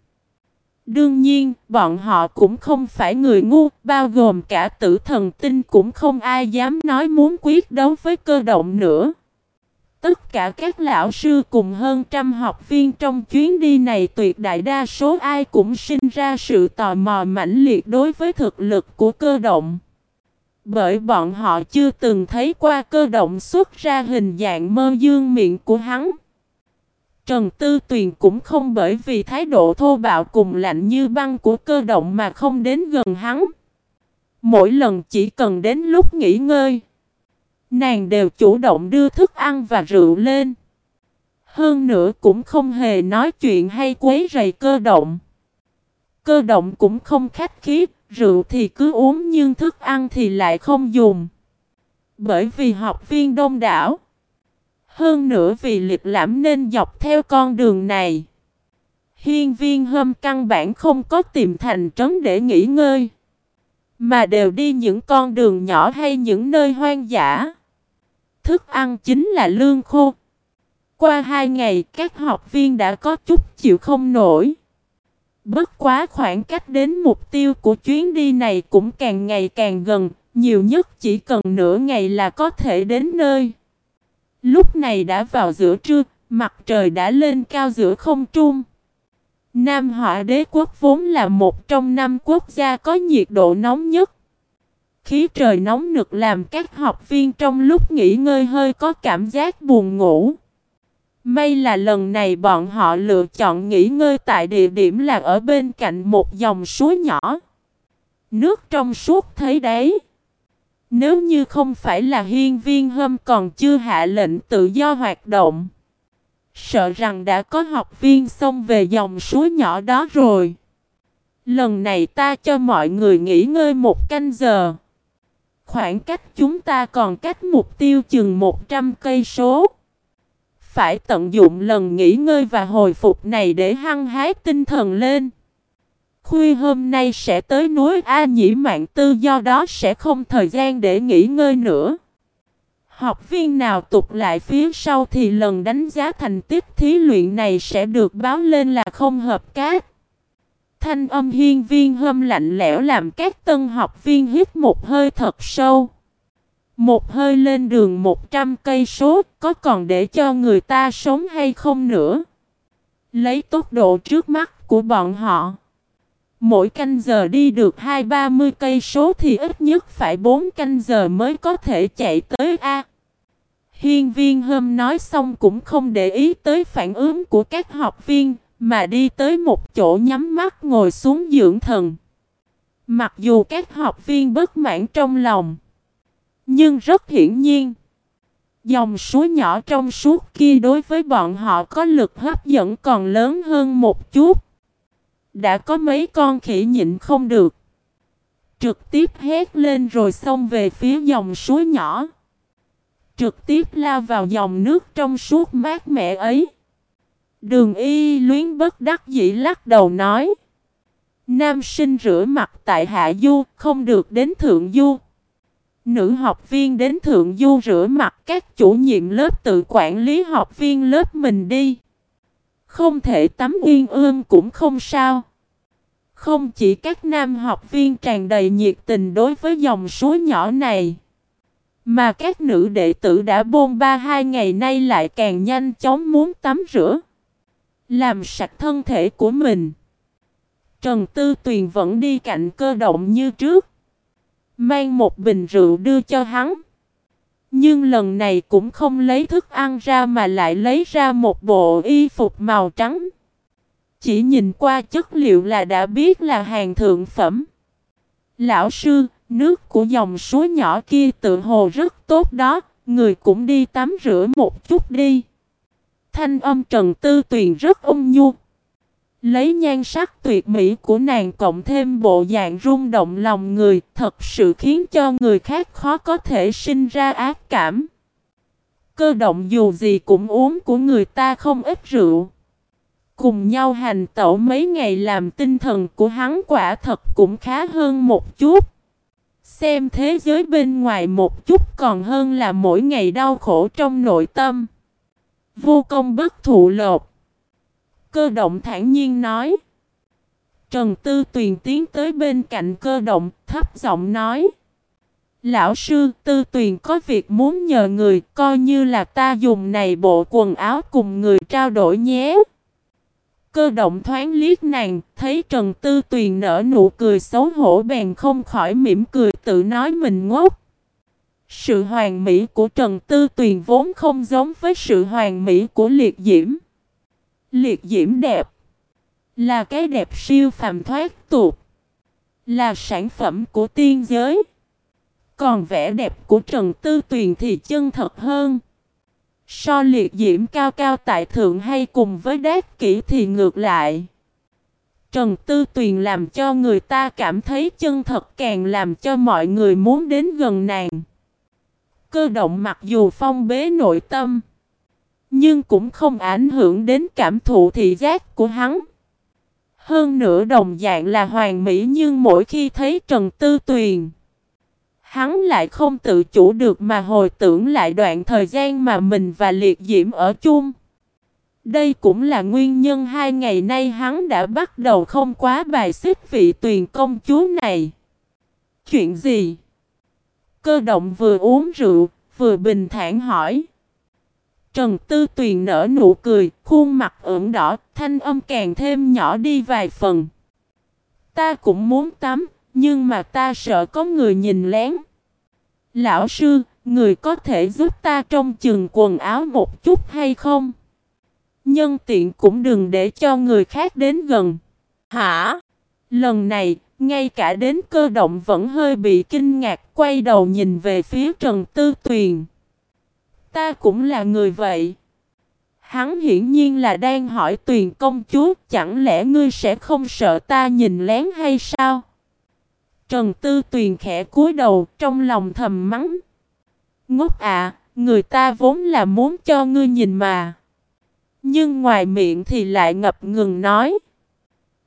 Đương nhiên, bọn họ cũng không phải người ngu, bao gồm cả tử thần tinh cũng không ai dám nói muốn quyết đấu với cơ động nữa. Tất cả các lão sư cùng hơn trăm học viên trong chuyến đi này tuyệt đại đa số ai cũng sinh ra sự tò mò mãnh liệt đối với thực lực của cơ động. Bởi bọn họ chưa từng thấy qua cơ động xuất ra hình dạng mơ dương miệng của hắn. Trần Tư Tuyền cũng không bởi vì thái độ thô bạo cùng lạnh như băng của cơ động mà không đến gần hắn. Mỗi lần chỉ cần đến lúc nghỉ ngơi. Nàng đều chủ động đưa thức ăn và rượu lên. Hơn nữa cũng không hề nói chuyện hay quấy rầy cơ động. Cơ động cũng không khách khí, rượu thì cứ uống nhưng thức ăn thì lại không dùng. Bởi vì học viên đông đảo. Hơn nữa vì liệt lãm nên dọc theo con đường này. Hiên viên hâm căn bản không có tìm thành trấn để nghỉ ngơi. Mà đều đi những con đường nhỏ hay những nơi hoang dã. Thức ăn chính là lương khô. Qua hai ngày các học viên đã có chút chịu không nổi. Bất quá khoảng cách đến mục tiêu của chuyến đi này cũng càng ngày càng gần, nhiều nhất chỉ cần nửa ngày là có thể đến nơi. Lúc này đã vào giữa trưa, mặt trời đã lên cao giữa không trung. Nam Họa đế quốc vốn là một trong năm quốc gia có nhiệt độ nóng nhất. Khí trời nóng nực làm các học viên trong lúc nghỉ ngơi hơi có cảm giác buồn ngủ. May là lần này bọn họ lựa chọn nghỉ ngơi tại địa điểm là ở bên cạnh một dòng suối nhỏ. Nước trong suốt thấy đấy. Nếu như không phải là hiên viên hâm còn chưa hạ lệnh tự do hoạt động. Sợ rằng đã có học viên xông về dòng suối nhỏ đó rồi. Lần này ta cho mọi người nghỉ ngơi một canh giờ. Khoảng cách chúng ta còn cách mục tiêu chừng 100 cây số. Phải tận dụng lần nghỉ ngơi và hồi phục này để hăng hái tinh thần lên. Khuya hôm nay sẽ tới núi A Nhĩ Mạng Tư, do đó sẽ không thời gian để nghỉ ngơi nữa. Học viên nào tục lại phía sau thì lần đánh giá thành tích thí luyện này sẽ được báo lên là không hợp cách. Thanh âm hiên viên hâm lạnh lẽo làm các tân học viên hít một hơi thật sâu. Một hơi lên đường 100 cây số có còn để cho người ta sống hay không nữa. Lấy tốc độ trước mắt của bọn họ. Mỗi canh giờ đi được hai ba mươi cây số thì ít nhất phải 4 canh giờ mới có thể chạy tới A. Hiên viên hâm nói xong cũng không để ý tới phản ứng của các học viên, mà đi tới một chỗ nhắm mắt ngồi xuống dưỡng thần. Mặc dù các học viên bất mãn trong lòng, nhưng rất hiển nhiên, dòng suối nhỏ trong suốt kia đối với bọn họ có lực hấp dẫn còn lớn hơn một chút. Đã có mấy con khỉ nhịn không được. Trực tiếp hét lên rồi xông về phía dòng suối nhỏ. Trực tiếp lao vào dòng nước trong suốt mát mẻ ấy. Đường y luyến bất đắc dĩ lắc đầu nói. Nam sinh rửa mặt tại Hạ Du, không được đến Thượng Du. Nữ học viên đến Thượng Du rửa mặt các chủ nhiệm lớp tự quản lý học viên lớp mình đi. Không thể tắm uyên ương cũng không sao. Không chỉ các nam học viên tràn đầy nhiệt tình đối với dòng suối nhỏ này. Mà các nữ đệ tử đã bôn ba hai ngày nay lại càng nhanh chóng muốn tắm rửa. Làm sạch thân thể của mình. Trần Tư Tuyền vẫn đi cạnh cơ động như trước. Mang một bình rượu đưa cho hắn. Nhưng lần này cũng không lấy thức ăn ra mà lại lấy ra một bộ y phục màu trắng. Chỉ nhìn qua chất liệu là đã biết là hàng thượng phẩm. Lão sư, nước của dòng suối nhỏ kia tự hồ rất tốt đó, người cũng đi tắm rửa một chút đi. Thanh âm Trần Tư Tuyền rất ung nhu. Lấy nhan sắc tuyệt mỹ của nàng cộng thêm bộ dạng rung động lòng người, thật sự khiến cho người khác khó có thể sinh ra ác cảm. Cơ động dù gì cũng uống của người ta không ít rượu. Cùng nhau hành tẩu mấy ngày làm tinh thần của hắn quả thật cũng khá hơn một chút. Xem thế giới bên ngoài một chút còn hơn là mỗi ngày đau khổ trong nội tâm. Vô công bất thụ lột. Cơ động thản nhiên nói. Trần Tư Tuyền tiến tới bên cạnh cơ động, thấp giọng nói. Lão sư, Tư Tuyền có việc muốn nhờ người, coi như là ta dùng này bộ quần áo cùng người trao đổi nhé. Cơ động thoáng liếc nàng, thấy Trần Tư Tuyền nở nụ cười xấu hổ bèn không khỏi mỉm cười tự nói mình ngốc. Sự hoàn mỹ của Trần Tư Tuyền vốn không giống với sự hoàn mỹ của liệt diễm. Liệt diễm đẹp. Là cái đẹp siêu phàm thoát tục. Là sản phẩm của tiên giới. Còn vẻ đẹp của Trần Tư Tuyền thì chân thật hơn. So liệt diễm cao cao tại thượng hay cùng với đát kỹ thì ngược lại. Trần Tư Tuyền làm cho người ta cảm thấy chân thật càng làm cho mọi người muốn đến gần nàng. Cơ động mặc dù phong bế nội tâm. Nhưng cũng không ảnh hưởng đến cảm thụ thị giác của hắn. Hơn nữa đồng dạng là hoàn mỹ nhưng mỗi khi thấy Trần Tư Tuyền, Hắn lại không tự chủ được mà hồi tưởng lại đoạn thời gian mà mình và liệt diễm ở chung. Đây cũng là nguyên nhân hai ngày nay hắn đã bắt đầu không quá bài xích vị tuyền công chúa này. Chuyện gì? Cơ động vừa uống rượu, vừa bình thản hỏi. Trần Tư Tuyền nở nụ cười, khuôn mặt ửng đỏ, thanh âm càng thêm nhỏ đi vài phần. Ta cũng muốn tắm, nhưng mà ta sợ có người nhìn lén. Lão sư, người có thể giúp ta trong chừng quần áo một chút hay không? Nhân tiện cũng đừng để cho người khác đến gần. Hả? Lần này, ngay cả đến cơ động vẫn hơi bị kinh ngạc quay đầu nhìn về phía Trần Tư Tuyền. Ta cũng là người vậy. Hắn hiển nhiên là đang hỏi Tuyền công chúa chẳng lẽ ngươi sẽ không sợ ta nhìn lén hay sao? Trần Tư Tuyền khẽ cúi đầu trong lòng thầm mắng. Ngốc à, người ta vốn là muốn cho ngươi nhìn mà. Nhưng ngoài miệng thì lại ngập ngừng nói.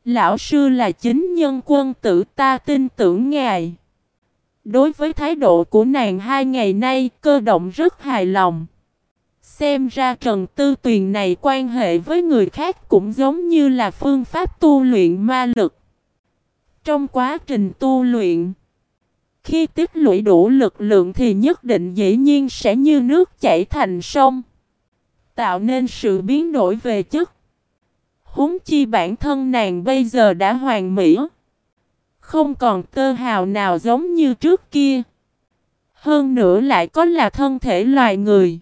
Lão sư là chính nhân quân tử ta tin tưởng ngài. Đối với thái độ của nàng hai ngày nay cơ động rất hài lòng. Xem ra Trần Tư Tuyền này quan hệ với người khác cũng giống như là phương pháp tu luyện ma lực. Trong quá trình tu luyện, khi tích lũy đủ lực lượng thì nhất định dĩ nhiên sẽ như nước chảy thành sông, tạo nên sự biến đổi về chất. Húng chi bản thân nàng bây giờ đã hoàn mỹ, không còn tơ hào nào giống như trước kia. Hơn nữa lại có là thân thể loài người.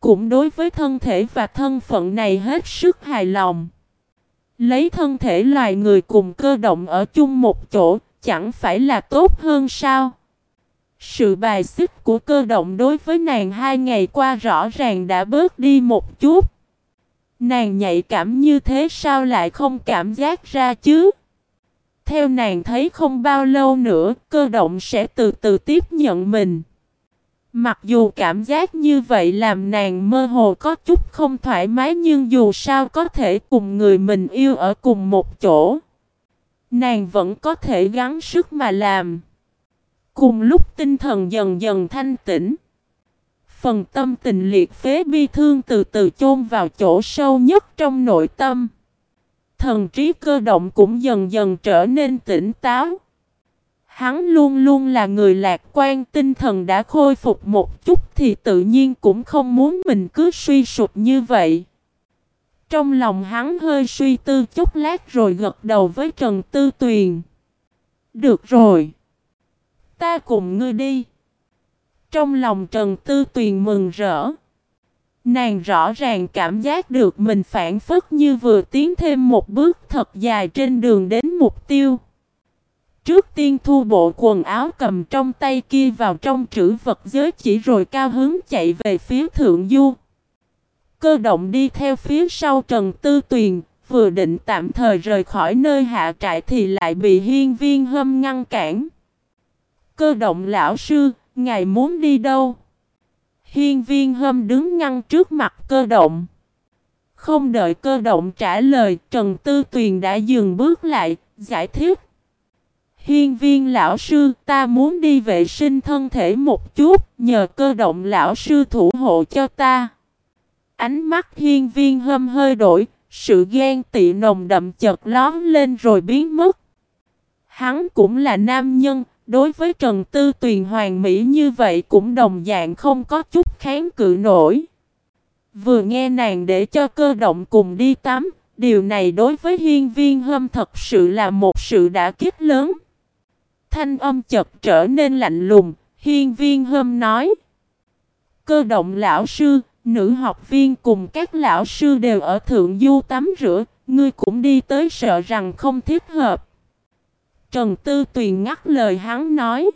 Cũng đối với thân thể và thân phận này hết sức hài lòng. Lấy thân thể loài người cùng cơ động ở chung một chỗ, chẳng phải là tốt hơn sao? Sự bài xích của cơ động đối với nàng hai ngày qua rõ ràng đã bớt đi một chút. Nàng nhạy cảm như thế sao lại không cảm giác ra chứ? Theo nàng thấy không bao lâu nữa, cơ động sẽ từ từ tiếp nhận mình. Mặc dù cảm giác như vậy làm nàng mơ hồ có chút không thoải mái nhưng dù sao có thể cùng người mình yêu ở cùng một chỗ. Nàng vẫn có thể gắng sức mà làm. Cùng lúc tinh thần dần dần thanh tĩnh. Phần tâm tình liệt phế bi thương từ từ chôn vào chỗ sâu nhất trong nội tâm. Thần trí cơ động cũng dần dần trở nên tỉnh táo. Hắn luôn luôn là người lạc quan, tinh thần đã khôi phục một chút thì tự nhiên cũng không muốn mình cứ suy sụp như vậy. Trong lòng hắn hơi suy tư chút lát rồi gật đầu với Trần Tư Tuyền. Được rồi. Ta cùng ngươi đi. Trong lòng Trần Tư Tuyền mừng rỡ. Nàng rõ ràng cảm giác được mình phản phất như vừa tiến thêm một bước thật dài trên đường đến mục tiêu. Trước tiên thu bộ quần áo cầm trong tay kia vào trong trữ vật giới chỉ rồi cao hướng chạy về phía thượng du. Cơ động đi theo phía sau Trần Tư Tuyền, vừa định tạm thời rời khỏi nơi hạ trại thì lại bị hiên viên hâm ngăn cản. Cơ động lão sư, ngài muốn đi đâu? Hiên viên hâm đứng ngăn trước mặt cơ động. Không đợi cơ động trả lời, Trần Tư Tuyền đã dừng bước lại, giải thích. Hiên viên lão sư, ta muốn đi vệ sinh thân thể một chút, nhờ cơ động lão sư thủ hộ cho ta. Ánh mắt hiên viên hâm hơi đổi, sự ghen tị nồng đậm chợt lón lên rồi biến mất. Hắn cũng là nam nhân, đối với Trần Tư Tuyền hoàng mỹ như vậy cũng đồng dạng không có chút kháng cự nổi. Vừa nghe nàng để cho cơ động cùng đi tắm, điều này đối với hiên viên hâm thật sự là một sự đã kích lớn thanh âm chợt trở nên lạnh lùng, hiên viên hâm nói. Cơ động lão sư, nữ học viên cùng các lão sư đều ở thượng du tắm rửa, ngươi cũng đi tới sợ rằng không thích hợp. Trần Tư Tuyền ngắt lời hắn nói.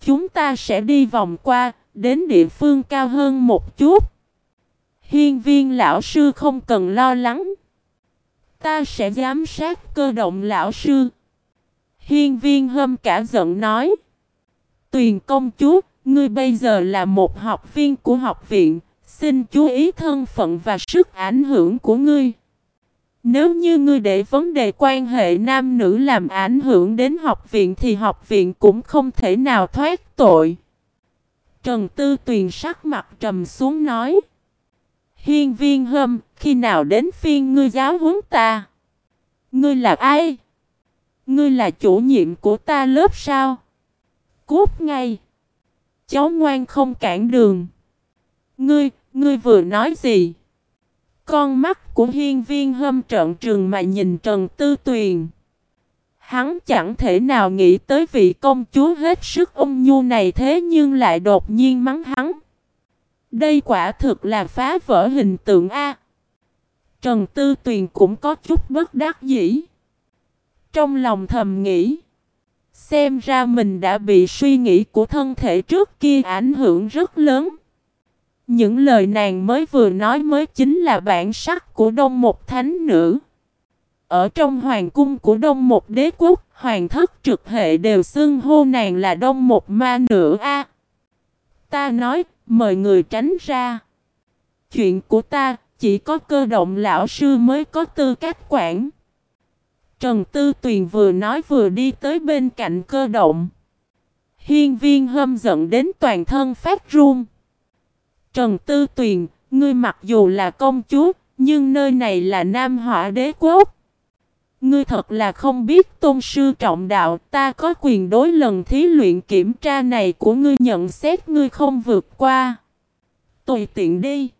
Chúng ta sẽ đi vòng qua, đến địa phương cao hơn một chút. Hiên viên lão sư không cần lo lắng. Ta sẽ giám sát cơ động lão sư. Hiên viên hâm cả giận nói. Tuyền công chúa, ngươi bây giờ là một học viên của học viện, xin chú ý thân phận và sức ảnh hưởng của ngươi. Nếu như ngươi để vấn đề quan hệ nam nữ làm ảnh hưởng đến học viện thì học viện cũng không thể nào thoát tội. Trần Tư Tuyền sắc mặt trầm xuống nói. Hiên viên hâm, khi nào đến phiên ngươi giáo huấn ta? Ngươi là ai? Ngươi là chủ nhiệm của ta lớp sao? Cút ngay! Cháu ngoan không cản đường. Ngươi, Ngươi vừa nói gì? Con mắt của hiên viên hâm trợn trừng mà nhìn Trần Tư Tuyền. Hắn chẳng thể nào nghĩ tới vị công chúa hết sức ung nhu này thế nhưng lại đột nhiên mắng hắn. Đây quả thực là phá vỡ hình tượng A. Trần Tư Tuyền cũng có chút bất đắc dĩ. Trong lòng thầm nghĩ. Xem ra mình đã bị suy nghĩ của thân thể trước kia ảnh hưởng rất lớn. Những lời nàng mới vừa nói mới chính là bản sắc của Đông Một Thánh Nữ. Ở trong hoàng cung của Đông Một Đế Quốc, hoàng thất trực hệ đều xưng hô nàng là Đông Một Ma Nữ A. Ta nói, mời người tránh ra. Chuyện của ta, chỉ có cơ động lão sư mới có tư cách quản. Trần Tư Tuyền vừa nói vừa đi tới bên cạnh cơ động. Hiên viên hâm giận đến toàn thân phát run. Trần Tư Tuyền, ngươi mặc dù là công chúa, nhưng nơi này là Nam Hỏa Đế Quốc. Ngươi thật là không biết tôn sư trọng đạo, ta có quyền đối lần thí luyện kiểm tra này của ngươi nhận xét ngươi không vượt qua. Tùy tiện đi.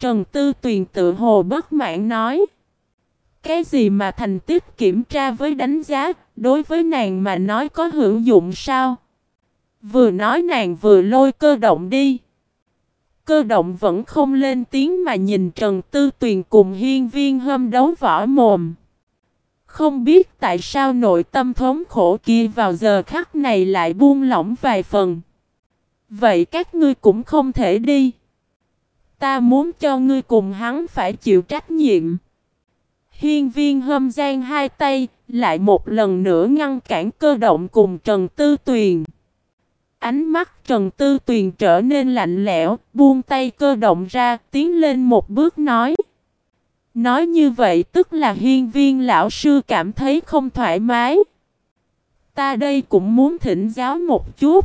Trần Tư Tuyền tự hồ bất mãn nói. Cái gì mà thành tích kiểm tra với đánh giá, đối với nàng mà nói có hữu dụng sao? Vừa nói nàng vừa lôi cơ động đi. Cơ động vẫn không lên tiếng mà nhìn Trần Tư Tuyền cùng hiên viên hâm đấu võ mồm. Không biết tại sao nội tâm thống khổ kia vào giờ khắc này lại buông lỏng vài phần. Vậy các ngươi cũng không thể đi. Ta muốn cho ngươi cùng hắn phải chịu trách nhiệm. Hiên viên hâm giang hai tay, lại một lần nữa ngăn cản cơ động cùng Trần Tư Tuyền. Ánh mắt Trần Tư Tuyền trở nên lạnh lẽo, buông tay cơ động ra, tiến lên một bước nói. Nói như vậy tức là hiên viên lão sư cảm thấy không thoải mái. Ta đây cũng muốn thỉnh giáo một chút.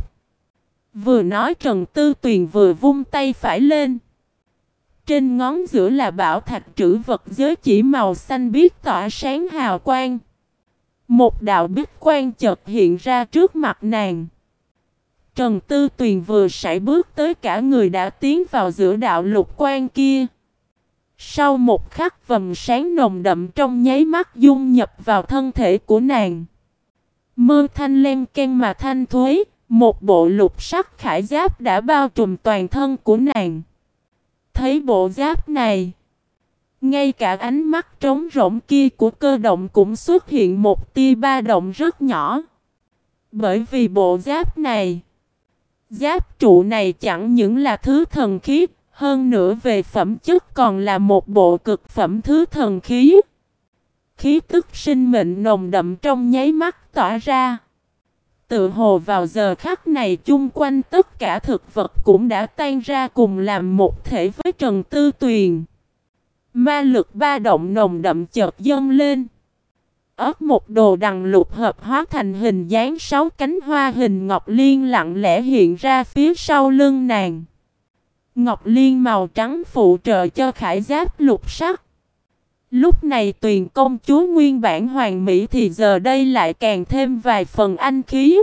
Vừa nói Trần Tư Tuyền vừa vung tay phải lên. Trên ngón giữa là bảo thạch trữ vật giới chỉ màu xanh biếc tỏa sáng hào quang. Một đạo bích quang chợt hiện ra trước mặt nàng. Trần Tư Tuyền vừa sải bước tới cả người đã tiến vào giữa đạo lục quan kia. Sau một khắc vầng sáng nồng đậm trong nháy mắt dung nhập vào thân thể của nàng. Mơ thanh len ken mà thanh thuế, một bộ lục sắc khải giáp đã bao trùm toàn thân của nàng. Thấy bộ giáp này, ngay cả ánh mắt trống rỗng kia của cơ động cũng xuất hiện một tia ba động rất nhỏ. Bởi vì bộ giáp này, giáp trụ này chẳng những là thứ thần khí, hơn nữa về phẩm chất còn là một bộ cực phẩm thứ thần khí. Khí tức sinh mệnh nồng đậm trong nháy mắt tỏa ra. Tự hồ vào giờ khắc này chung quanh tất cả thực vật cũng đã tan ra cùng làm một thể với Trần Tư Tuyền. Ma lực ba động nồng đậm chợt dâng lên ớt một đồ đằng lục hợp hóa thành hình dáng sáu cánh hoa hình ngọc liên lặng lẽ hiện ra phía sau lưng nàng. Ngọc liên màu trắng phụ trợ cho khải giáp lục sắc. Lúc này tuyền công chúa nguyên bản hoàng mỹ thì giờ đây lại càng thêm vài phần anh khí.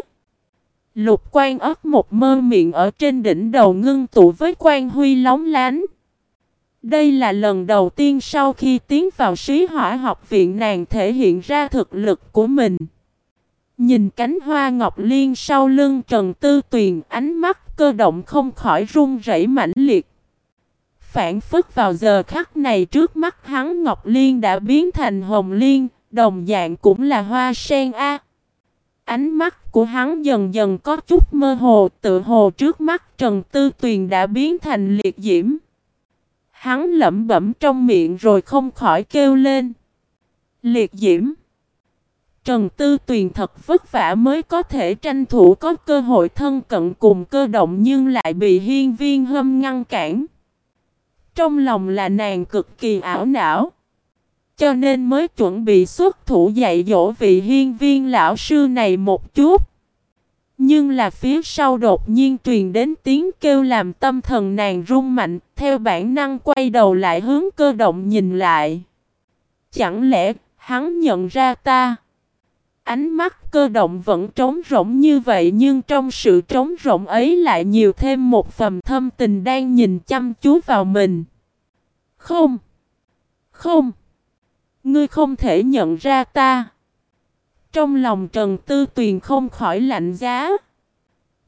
Lục quan ớt một mơ miệng ở trên đỉnh đầu ngưng tụ với quan huy lóng lánh. Đây là lần đầu tiên sau khi tiến vào sĩ hỏa học viện nàng thể hiện ra thực lực của mình. Nhìn cánh hoa ngọc liên sau lưng Trần Tư Tuyền ánh mắt cơ động không khỏi run rẩy mãnh liệt. Phản phức vào giờ khắc này trước mắt hắn ngọc liên đã biến thành hồng liên, đồng dạng cũng là hoa sen A. Ánh mắt của hắn dần dần có chút mơ hồ tự hồ trước mắt Trần Tư Tuyền đã biến thành liệt diễm. Hắn lẩm bẩm trong miệng rồi không khỏi kêu lên. Liệt diễm. Trần Tư Tuyền thật vất vả mới có thể tranh thủ có cơ hội thân cận cùng cơ động nhưng lại bị hiên viên hâm ngăn cản. Trong lòng là nàng cực kỳ ảo não. Cho nên mới chuẩn bị xuất thủ dạy dỗ vị hiên viên lão sư này một chút. Nhưng là phía sau đột nhiên truyền đến tiếng kêu làm tâm thần nàng rung mạnh, theo bản năng quay đầu lại hướng cơ động nhìn lại. Chẳng lẽ hắn nhận ra ta? Ánh mắt cơ động vẫn trống rỗng như vậy nhưng trong sự trống rỗng ấy lại nhiều thêm một phần thâm tình đang nhìn chăm chú vào mình. Không. Không. Ngươi không thể nhận ra ta. Trong lòng Trần Tư Tuyền không khỏi lạnh giá.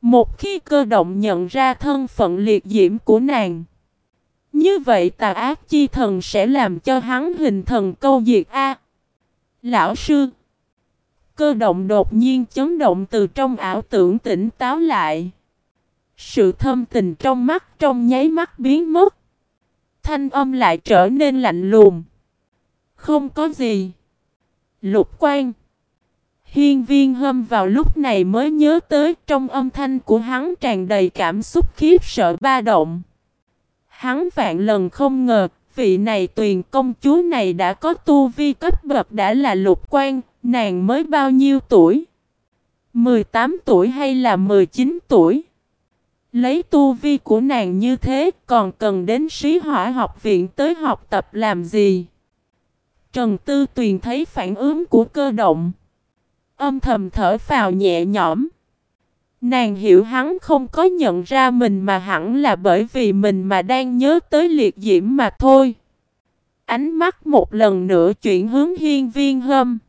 Một khi cơ động nhận ra thân phận liệt diễm của nàng. Như vậy tà ác chi thần sẽ làm cho hắn hình thần câu diệt A. Lão sư. Cơ động đột nhiên chấn động từ trong ảo tưởng tỉnh táo lại. Sự thâm tình trong mắt trong nháy mắt biến mất. Thanh âm lại trở nên lạnh lùng. Không có gì. Lục quan. Hiên viên hâm vào lúc này mới nhớ tới trong âm thanh của hắn tràn đầy cảm xúc khiếp sợ ba động. Hắn vạn lần không ngờ, vị này tuyền công chúa này đã có tu vi cấp bậc đã là lục quan, nàng mới bao nhiêu tuổi? 18 tuổi hay là 19 tuổi? Lấy tu vi của nàng như thế còn cần đến sĩ hỏa học viện tới học tập làm gì? Trần Tư Tuyền thấy phản ứng của cơ động. Âm thầm thở phào nhẹ nhõm. Nàng hiểu hắn không có nhận ra mình mà hẳn là bởi vì mình mà đang nhớ tới liệt diễm mà thôi. Ánh mắt một lần nữa chuyển hướng hiên viên hâm.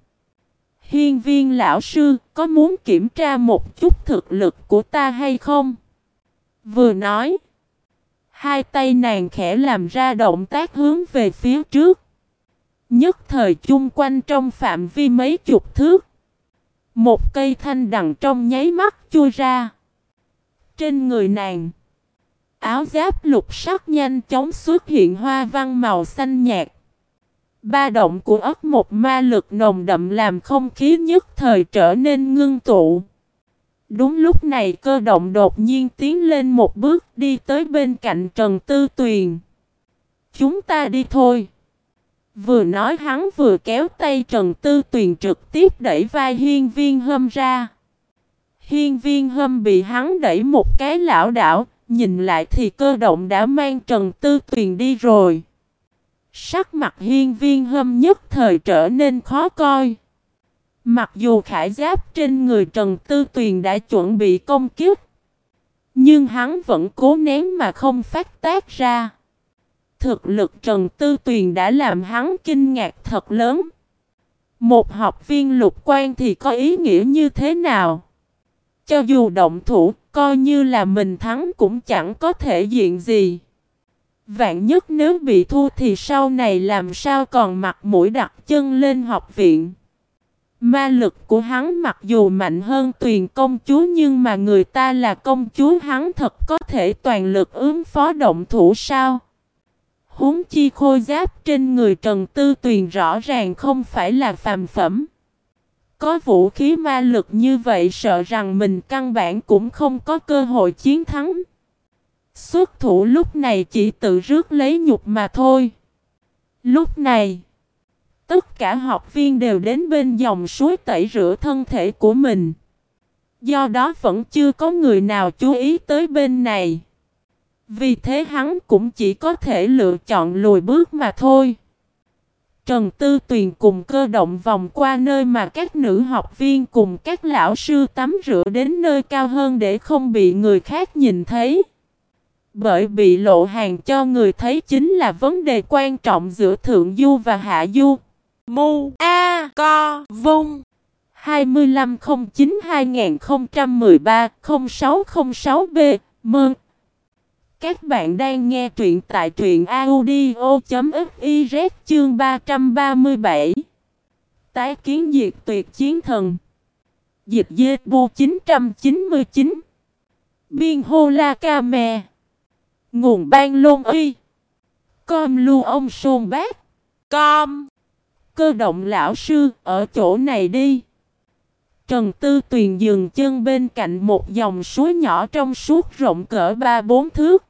Hiên viên lão sư, có muốn kiểm tra một chút thực lực của ta hay không? Vừa nói. Hai tay nàng khẽ làm ra động tác hướng về phía trước. Nhất thời chung quanh trong phạm vi mấy chục thước. Một cây thanh đằng trong nháy mắt chui ra. Trên người nàng. Áo giáp lục sắc nhanh chóng xuất hiện hoa văn màu xanh nhạt. Ba động của ấp một ma lực nồng đậm làm không khí nhất thời trở nên ngưng tụ. Đúng lúc này cơ động đột nhiên tiến lên một bước đi tới bên cạnh Trần Tư Tuyền. Chúng ta đi thôi. Vừa nói hắn vừa kéo tay Trần Tư Tuyền trực tiếp đẩy vai hiên viên hâm ra. Hiên viên hâm bị hắn đẩy một cái lão đảo, nhìn lại thì cơ động đã mang Trần Tư Tuyền đi rồi. Sắc mặt hiên viên hâm nhất thời trở nên khó coi. Mặc dù khải giáp trên người Trần Tư Tuyền đã chuẩn bị công kiếp, nhưng hắn vẫn cố nén mà không phát tác ra. Thực lực Trần Tư Tuyền đã làm hắn kinh ngạc thật lớn. Một học viên lục quan thì có ý nghĩa như thế nào? Cho dù động thủ, coi như là mình thắng cũng chẳng có thể diện gì. Vạn nhất nếu bị thua thì sau này làm sao còn mặt mũi đặt chân lên học viện. Ma lực của hắn mặc dù mạnh hơn tuyền công chúa nhưng mà người ta là công chúa hắn thật có thể toàn lực ứng phó động thủ sao? Huống chi khôi giáp trên người Trần Tư Tuyền rõ ràng không phải là phàm phẩm. Có vũ khí ma lực như vậy sợ rằng mình căn bản cũng không có cơ hội chiến thắng. Xuất thủ lúc này chỉ tự rước lấy nhục mà thôi. Lúc này, tất cả học viên đều đến bên dòng suối tẩy rửa thân thể của mình. Do đó vẫn chưa có người nào chú ý tới bên này. Vì thế hắn cũng chỉ có thể lựa chọn lùi bước mà thôi. Trần Tư Tuyền cùng cơ động vòng qua nơi mà các nữ học viên cùng các lão sư tắm rửa đến nơi cao hơn để không bị người khác nhìn thấy. Bởi bị lộ hàng cho người thấy chính là vấn đề quan trọng giữa Thượng Du và Hạ Du. Mu A Co Vung 2509-2013-0606B Mơn các bạn đang nghe truyện tại truyện audio.fiz chương 337 Tái kiến diệt tuyệt chiến thần. Dịch dê bu 999 Biên hô la ca mè. Nguồn ban lôn y Com lu ông sôn bác. Com Cơ động lão sư ở chỗ này đi. Trần Tư Tuyền dừng chân bên cạnh một dòng suối nhỏ trong suốt rộng cỡ 3-4 thước.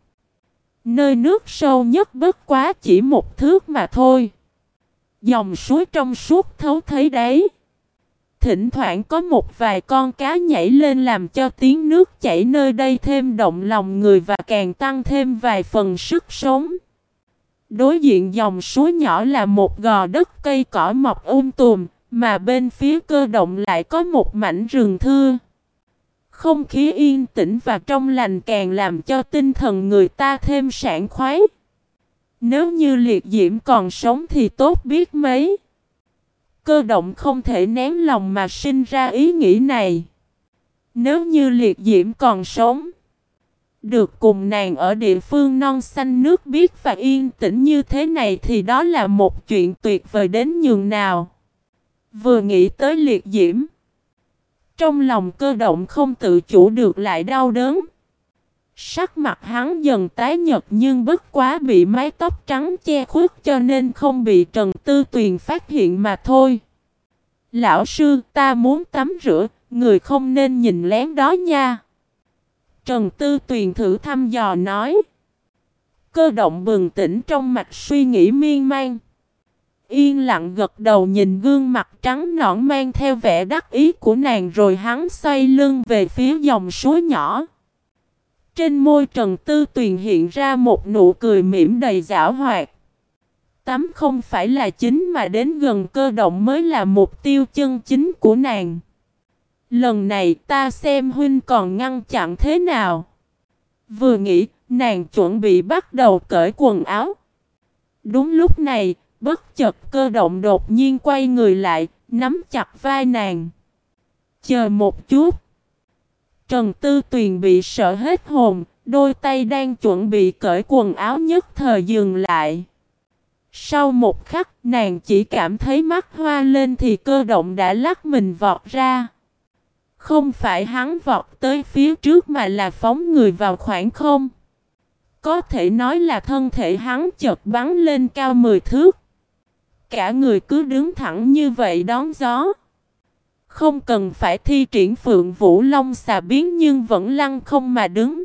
Nơi nước sâu nhất bất quá chỉ một thước mà thôi. Dòng suối trong suốt thấu thấy đấy. Thỉnh thoảng có một vài con cá nhảy lên làm cho tiếng nước chảy nơi đây thêm động lòng người và càng tăng thêm vài phần sức sống. Đối diện dòng suối nhỏ là một gò đất cây cỏ mọc um tùm, Mà bên phía cơ động lại có một mảnh rừng thưa. Không khí yên tĩnh và trong lành càng làm cho tinh thần người ta thêm sảng khoái. Nếu như liệt diễm còn sống thì tốt biết mấy. Cơ động không thể nén lòng mà sinh ra ý nghĩ này. Nếu như liệt diễm còn sống, được cùng nàng ở địa phương non xanh nước biết và yên tĩnh như thế này thì đó là một chuyện tuyệt vời đến nhường nào. Vừa nghĩ tới liệt diễm, trong lòng cơ động không tự chủ được lại đau đớn. Sắc mặt hắn dần tái nhật nhưng bất quá bị mái tóc trắng che khuất cho nên không bị Trần Tư Tuyền phát hiện mà thôi. Lão sư ta muốn tắm rửa, người không nên nhìn lén đó nha. Trần Tư Tuyền thử thăm dò nói. Cơ động bừng tỉnh trong mạch suy nghĩ miên man. Yên lặng gật đầu nhìn gương mặt trắng nõn mang theo vẻ đắc ý của nàng rồi hắn xoay lưng về phía dòng suối nhỏ. Trên môi Trần Tư Tuyền hiện ra một nụ cười mỉm đầy giả hoạt. Tắm không phải là chính mà đến gần cơ động mới là mục tiêu chân chính của nàng. Lần này ta xem huynh còn ngăn chặn thế nào. Vừa nghĩ, nàng chuẩn bị bắt đầu cởi quần áo. Đúng lúc này, bất chợt cơ động đột nhiên quay người lại, nắm chặt vai nàng. Chờ một chút. Trần Tư Tuyền bị sợ hết hồn, đôi tay đang chuẩn bị cởi quần áo nhất thời dừng lại. Sau một khắc, nàng chỉ cảm thấy mắt hoa lên thì cơ động đã lắc mình vọt ra. Không phải hắn vọt tới phía trước mà là phóng người vào khoảng không. Có thể nói là thân thể hắn chợt bắn lên cao 10 thước. Cả người cứ đứng thẳng như vậy đón gió. Không cần phải thi triển phượng vũ long xà biến nhưng vẫn lăng không mà đứng.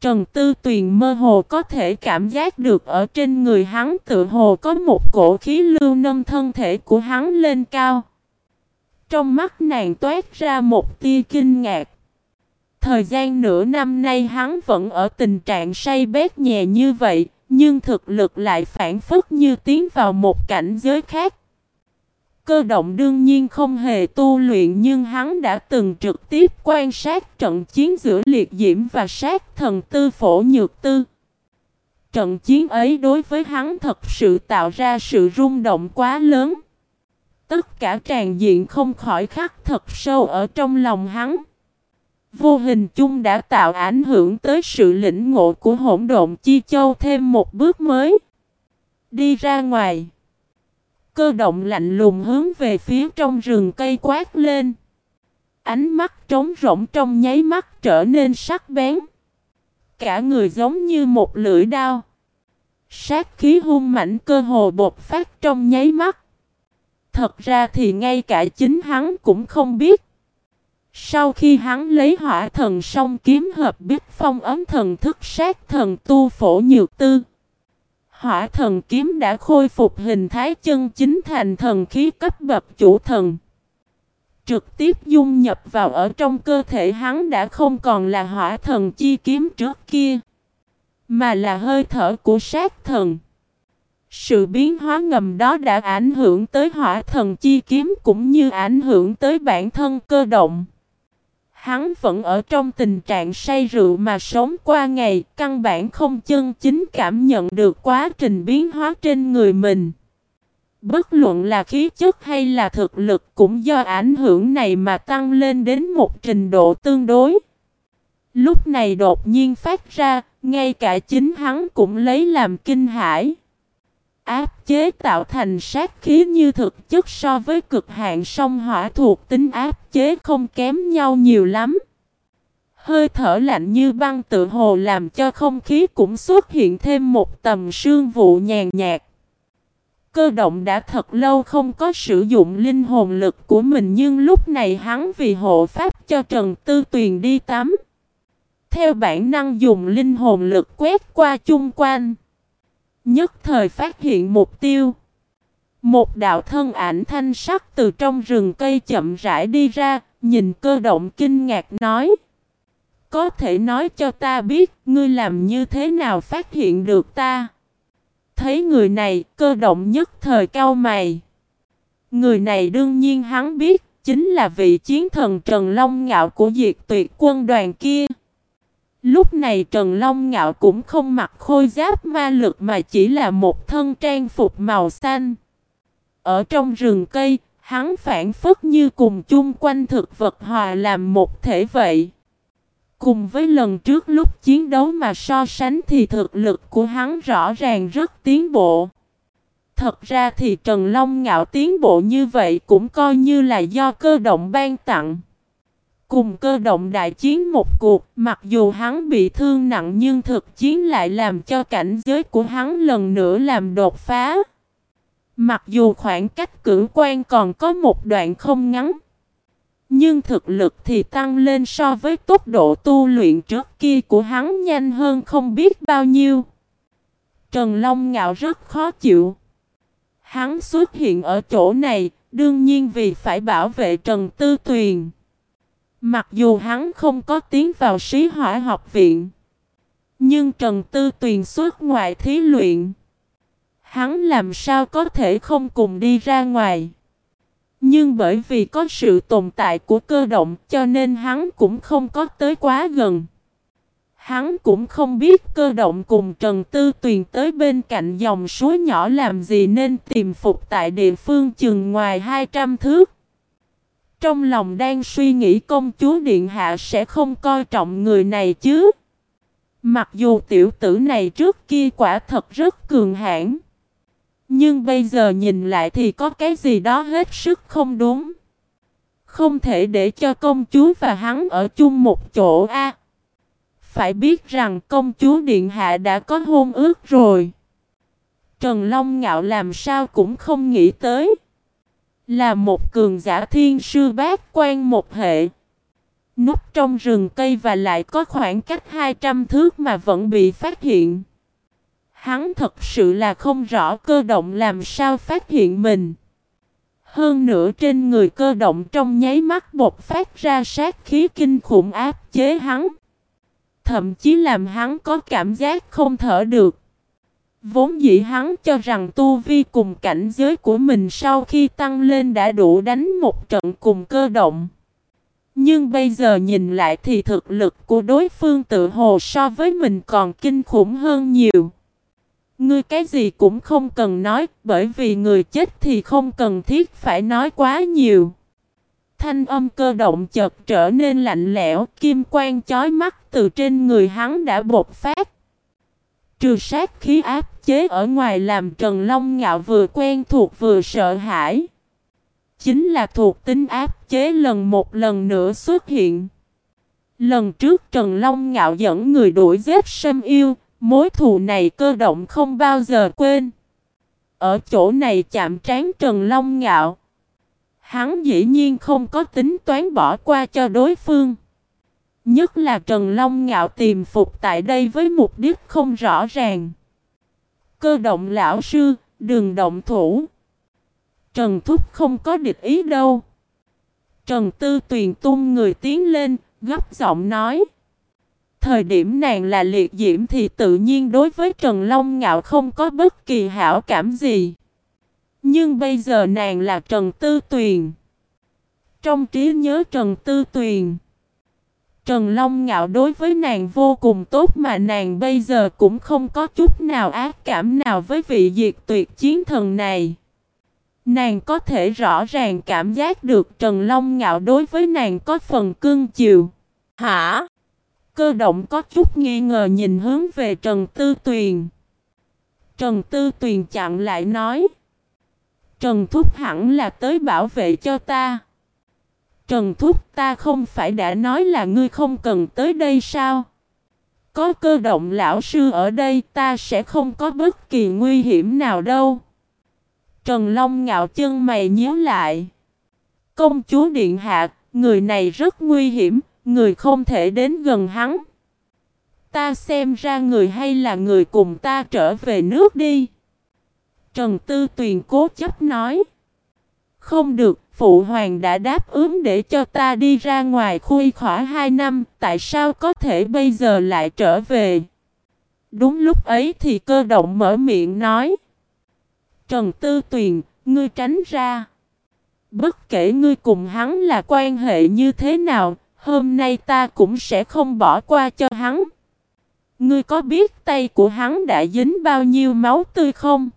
Trần Tư Tuyền mơ hồ có thể cảm giác được ở trên người hắn tự hồ có một cổ khí lưu nâng thân thể của hắn lên cao. Trong mắt nàng toát ra một tia kinh ngạc. Thời gian nửa năm nay hắn vẫn ở tình trạng say bét nhẹ như vậy, nhưng thực lực lại phản phất như tiến vào một cảnh giới khác. Cơ động đương nhiên không hề tu luyện nhưng hắn đã từng trực tiếp quan sát trận chiến giữa liệt diễm và sát thần tư phổ nhược tư. Trận chiến ấy đối với hắn thật sự tạo ra sự rung động quá lớn. Tất cả tràn diện không khỏi khắc thật sâu ở trong lòng hắn. Vô hình chung đã tạo ảnh hưởng tới sự lĩnh ngộ của hỗn độn chi châu thêm một bước mới. Đi ra ngoài. Cơ động lạnh lùng hướng về phía trong rừng cây quát lên. Ánh mắt trống rỗng trong nháy mắt trở nên sắc bén. Cả người giống như một lưỡi đao. Sát khí hung mảnh cơ hồ bột phát trong nháy mắt. Thật ra thì ngay cả chính hắn cũng không biết. Sau khi hắn lấy hỏa thần song kiếm hợp biết phong ấm thần thức sát thần tu phổ nhược tư. Hỏa thần kiếm đã khôi phục hình thái chân chính thành thần khí cấp bậc chủ thần. Trực tiếp dung nhập vào ở trong cơ thể hắn đã không còn là hỏa thần chi kiếm trước kia. Mà là hơi thở của sát thần. Sự biến hóa ngầm đó đã ảnh hưởng tới hỏa thần chi kiếm cũng như ảnh hưởng tới bản thân cơ động. Hắn vẫn ở trong tình trạng say rượu mà sống qua ngày, căn bản không chân chính cảm nhận được quá trình biến hóa trên người mình. Bất luận là khí chất hay là thực lực cũng do ảnh hưởng này mà tăng lên đến một trình độ tương đối. Lúc này đột nhiên phát ra, ngay cả chính hắn cũng lấy làm kinh hãi áp chế tạo thành sát khí như thực chất so với cực hạn sông hỏa thuộc tính áp chế không kém nhau nhiều lắm. Hơi thở lạnh như băng tự hồ làm cho không khí cũng xuất hiện thêm một tầm sương vụ nhàn nhạt. Cơ động đã thật lâu không có sử dụng linh hồn lực của mình nhưng lúc này hắn vì hộ pháp cho Trần Tư Tuyền đi tắm. Theo bản năng dùng linh hồn lực quét qua chung quanh. Nhất thời phát hiện mục tiêu. Một đạo thân ảnh thanh sắc từ trong rừng cây chậm rãi đi ra, nhìn cơ động kinh ngạc nói. Có thể nói cho ta biết, ngươi làm như thế nào phát hiện được ta? Thấy người này, cơ động nhất thời cao mày. Người này đương nhiên hắn biết, chính là vị chiến thần Trần Long Ngạo của diệt tuyệt quân đoàn kia. Lúc này Trần Long Ngạo cũng không mặc khôi giáp ma lực mà chỉ là một thân trang phục màu xanh. Ở trong rừng cây, hắn phản phất như cùng chung quanh thực vật hòa làm một thể vậy. Cùng với lần trước lúc chiến đấu mà so sánh thì thực lực của hắn rõ ràng rất tiến bộ. Thật ra thì Trần Long Ngạo tiến bộ như vậy cũng coi như là do cơ động ban tặng. Cùng cơ động đại chiến một cuộc, mặc dù hắn bị thương nặng nhưng thực chiến lại làm cho cảnh giới của hắn lần nữa làm đột phá. Mặc dù khoảng cách cử quan còn có một đoạn không ngắn, nhưng thực lực thì tăng lên so với tốc độ tu luyện trước kia của hắn nhanh hơn không biết bao nhiêu. Trần Long Ngạo rất khó chịu. Hắn xuất hiện ở chỗ này, đương nhiên vì phải bảo vệ Trần Tư Tuyền. Mặc dù hắn không có tiến vào sĩ hỏa học viện, nhưng Trần Tư Tuyền xuất ngoại thí luyện. Hắn làm sao có thể không cùng đi ra ngoài. Nhưng bởi vì có sự tồn tại của cơ động cho nên hắn cũng không có tới quá gần. Hắn cũng không biết cơ động cùng Trần Tư Tuyền tới bên cạnh dòng suối nhỏ làm gì nên tìm phục tại địa phương chừng ngoài 200 thước. Trong lòng đang suy nghĩ công chúa Điện Hạ sẽ không coi trọng người này chứ. Mặc dù tiểu tử này trước kia quả thật rất cường hãn, Nhưng bây giờ nhìn lại thì có cái gì đó hết sức không đúng. Không thể để cho công chúa và hắn ở chung một chỗ a. phải biết rằng công chúa Điện Hạ đã có hôn ước rồi. Trần Long Ngạo làm sao cũng không nghĩ tới. Là một cường giả thiên sư bát quan một hệ. Núp trong rừng cây và lại có khoảng cách 200 thước mà vẫn bị phát hiện. Hắn thật sự là không rõ cơ động làm sao phát hiện mình. Hơn nữa trên người cơ động trong nháy mắt bột phát ra sát khí kinh khủng áp chế hắn. Thậm chí làm hắn có cảm giác không thở được. Vốn dĩ hắn cho rằng tu vi cùng cảnh giới của mình sau khi tăng lên đã đủ đánh một trận cùng cơ động. Nhưng bây giờ nhìn lại thì thực lực của đối phương tự hồ so với mình còn kinh khủng hơn nhiều. Ngươi cái gì cũng không cần nói bởi vì người chết thì không cần thiết phải nói quá nhiều. Thanh âm cơ động chợt trở nên lạnh lẽo, kim quang chói mắt từ trên người hắn đã bột phát. Trừ sát khí áp chế ở ngoài làm Trần Long Ngạo vừa quen thuộc vừa sợ hãi. Chính là thuộc tính áp chế lần một lần nữa xuất hiện. Lần trước Trần Long Ngạo dẫn người đuổi giết Sâm Yêu, mối thù này cơ động không bao giờ quên. Ở chỗ này chạm trán Trần Long Ngạo. Hắn dĩ nhiên không có tính toán bỏ qua cho đối phương. Nhất là Trần Long Ngạo tìm phục tại đây với mục đích không rõ ràng. Cơ động lão sư, đừng động thủ. Trần Thúc không có địch ý đâu. Trần Tư Tuyền tung người tiến lên, gấp giọng nói. Thời điểm nàng là liệt diễm thì tự nhiên đối với Trần Long Ngạo không có bất kỳ hảo cảm gì. Nhưng bây giờ nàng là Trần Tư Tuyền. Trong trí nhớ Trần Tư Tuyền. Trần Long Ngạo đối với nàng vô cùng tốt mà nàng bây giờ cũng không có chút nào ác cảm nào với vị diệt tuyệt chiến thần này. Nàng có thể rõ ràng cảm giác được Trần Long Ngạo đối với nàng có phần cương chiều. Hả? Cơ động có chút nghi ngờ nhìn hướng về Trần Tư Tuyền. Trần Tư Tuyền chặn lại nói. Trần Thúc hẳn là tới bảo vệ cho ta. Trần Thúc ta không phải đã nói là ngươi không cần tới đây sao? Có cơ động lão sư ở đây ta sẽ không có bất kỳ nguy hiểm nào đâu. Trần Long ngạo chân mày nhíu lại. Công chúa Điện Hạ, người này rất nguy hiểm, người không thể đến gần hắn. Ta xem ra người hay là người cùng ta trở về nước đi. Trần Tư Tuyền cố chấp nói. Không được, Phụ hoàng đã đáp ứng để cho ta đi ra ngoài khui khỏa hai năm, tại sao có thể bây giờ lại trở về? Đúng lúc ấy thì cơ động mở miệng nói. Trần Tư Tuyền, ngươi tránh ra. Bất kể ngươi cùng hắn là quan hệ như thế nào, hôm nay ta cũng sẽ không bỏ qua cho hắn. Ngươi có biết tay của hắn đã dính bao nhiêu máu tươi không?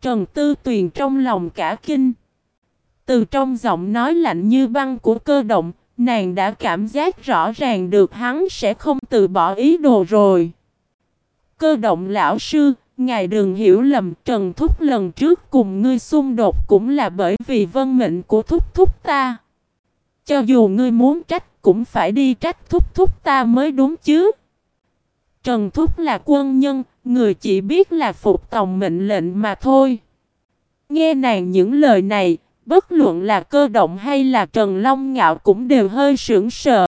Trần Tư Tuyền trong lòng cả kinh. Từ trong giọng nói lạnh như băng của cơ động, nàng đã cảm giác rõ ràng được hắn sẽ không từ bỏ ý đồ rồi. Cơ động lão sư, ngài đừng hiểu lầm Trần Thúc lần trước cùng ngươi xung đột cũng là bởi vì vân mệnh của Thúc Thúc ta. Cho dù ngươi muốn trách cũng phải đi trách Thúc Thúc ta mới đúng chứ. Trần Thúc là quân nhân, người chỉ biết là phục tòng mệnh lệnh mà thôi. Nghe nàng những lời này, bất luận là cơ động hay là Trần Long Ngạo cũng đều hơi sững sờ.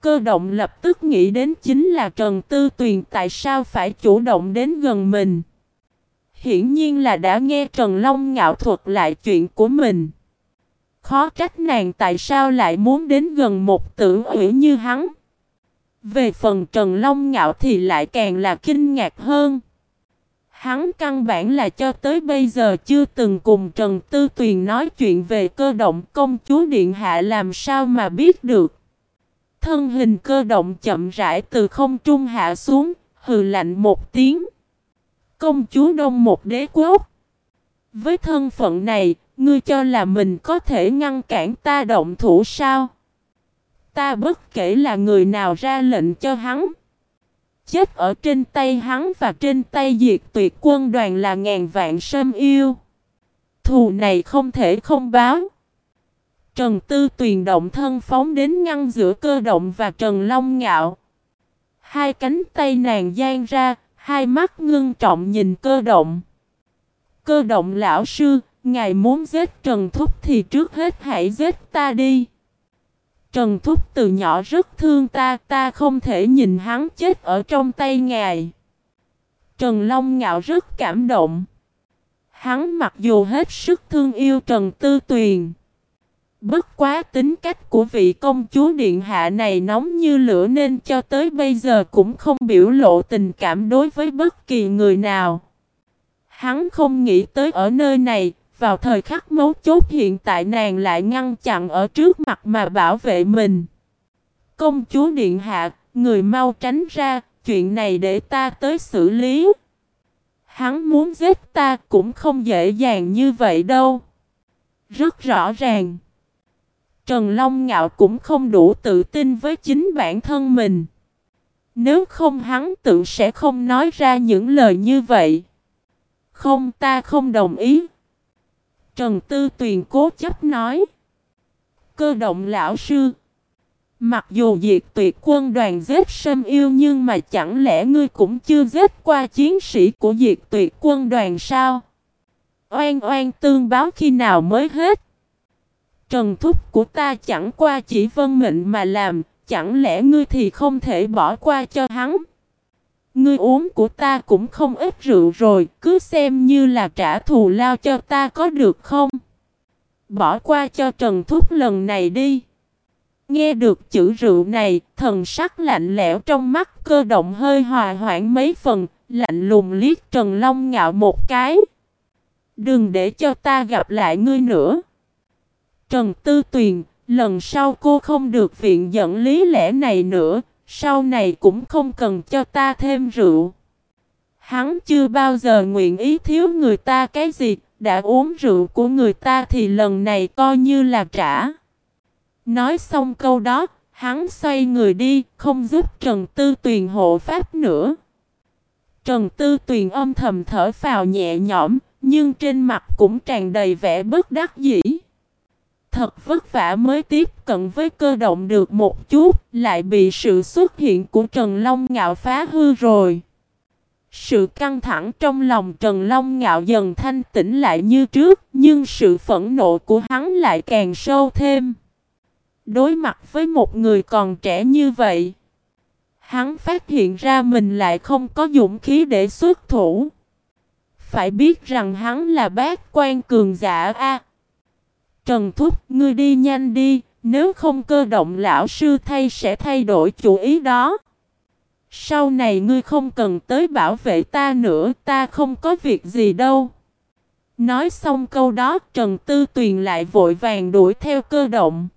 Cơ động lập tức nghĩ đến chính là Trần Tư Tuyền tại sao phải chủ động đến gần mình. Hiển nhiên là đã nghe Trần Long Ngạo thuật lại chuyện của mình. Khó trách nàng tại sao lại muốn đến gần một tử ủy như hắn. Về phần Trần Long Ngạo thì lại càng là kinh ngạc hơn. Hắn căn bản là cho tới bây giờ chưa từng cùng Trần Tư Tuyền nói chuyện về cơ động công chúa Điện Hạ làm sao mà biết được. Thân hình cơ động chậm rãi từ không trung hạ xuống, hừ lạnh một tiếng. Công chúa đông một đế quốc. Với thân phận này, ngươi cho là mình có thể ngăn cản ta động thủ sao? Ta bất kể là người nào ra lệnh cho hắn. Chết ở trên tay hắn và trên tay diệt tuyệt quân đoàn là ngàn vạn sâm yêu. Thù này không thể không báo. Trần Tư Tuyền động thân phóng đến ngăn giữa cơ động và Trần Long Ngạo. Hai cánh tay nàng giang ra, hai mắt ngưng trọng nhìn cơ động. Cơ động lão sư, ngài muốn giết Trần Thúc thì trước hết hãy giết ta đi. Trần Thúc từ nhỏ rất thương ta, ta không thể nhìn hắn chết ở trong tay ngài. Trần Long Ngạo rất cảm động. Hắn mặc dù hết sức thương yêu Trần Tư Tuyền. Bất quá tính cách của vị công chúa điện hạ này nóng như lửa nên cho tới bây giờ cũng không biểu lộ tình cảm đối với bất kỳ người nào. Hắn không nghĩ tới ở nơi này, vào thời khắc mấu chốt hiện tại nàng lại ngăn chặn ở trước mặt mà bảo vệ mình. Công chúa điện hạ, người mau tránh ra, chuyện này để ta tới xử lý. Hắn muốn giết ta cũng không dễ dàng như vậy đâu. Rất rõ ràng. Trần Long Ngạo cũng không đủ tự tin với chính bản thân mình. Nếu không hắn tự sẽ không nói ra những lời như vậy. Không ta không đồng ý. Trần Tư Tuyền cố chấp nói. Cơ động lão sư. Mặc dù diệt tuyệt quân đoàn giết sâm yêu nhưng mà chẳng lẽ ngươi cũng chưa giết qua chiến sĩ của diệt tuyệt quân đoàn sao? Oan oan tương báo khi nào mới hết? Trần thúc của ta chẳng qua chỉ vân mệnh mà làm, chẳng lẽ ngươi thì không thể bỏ qua cho hắn? Ngươi uống của ta cũng không ít rượu rồi, cứ xem như là trả thù lao cho ta có được không? Bỏ qua cho Trần Thúc lần này đi. Nghe được chữ rượu này, thần sắc lạnh lẽo trong mắt cơ động hơi hòa hoãn mấy phần, lạnh lùng liếc Trần Long ngạo một cái. Đừng để cho ta gặp lại ngươi nữa. Trần Tư Tuyền, lần sau cô không được viện dẫn lý lẽ này nữa, sau này cũng không cần cho ta thêm rượu. Hắn chưa bao giờ nguyện ý thiếu người ta cái gì, đã uống rượu của người ta thì lần này coi như là trả. Nói xong câu đó, hắn xoay người đi, không giúp Trần Tư Tuyền hộ pháp nữa. Trần Tư Tuyền âm thầm thở phào nhẹ nhõm, nhưng trên mặt cũng tràn đầy vẻ bất đắc dĩ. Thật vất vả mới tiếp cận với cơ động được một chút, lại bị sự xuất hiện của Trần Long Ngạo phá hư rồi. Sự căng thẳng trong lòng Trần Long Ngạo dần thanh tĩnh lại như trước, nhưng sự phẫn nộ của hắn lại càng sâu thêm. Đối mặt với một người còn trẻ như vậy, hắn phát hiện ra mình lại không có dũng khí để xuất thủ. Phải biết rằng hắn là bác quan cường giả A. Trần Thúc, ngươi đi nhanh đi, nếu không cơ động lão sư thay sẽ thay đổi chủ ý đó. Sau này ngươi không cần tới bảo vệ ta nữa, ta không có việc gì đâu. Nói xong câu đó, Trần Tư Tuyền lại vội vàng đuổi theo cơ động.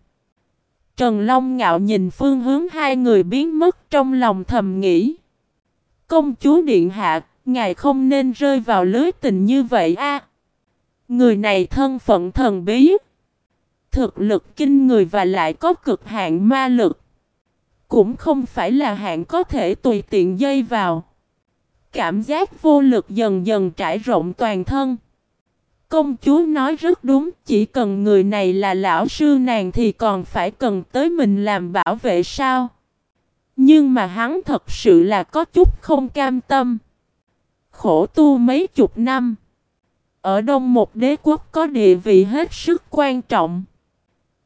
Trần Long ngạo nhìn phương hướng hai người biến mất trong lòng thầm nghĩ. Công chúa Điện Hạ, ngài không nên rơi vào lưới tình như vậy a. Người này thân phận thần bí. Thực lực kinh người và lại có cực hạn ma lực. Cũng không phải là hạn có thể tùy tiện dây vào. Cảm giác vô lực dần dần trải rộng toàn thân. Công chúa nói rất đúng, chỉ cần người này là lão sư nàng thì còn phải cần tới mình làm bảo vệ sao? Nhưng mà hắn thật sự là có chút không cam tâm. Khổ tu mấy chục năm. Ở đông một đế quốc có địa vị hết sức quan trọng.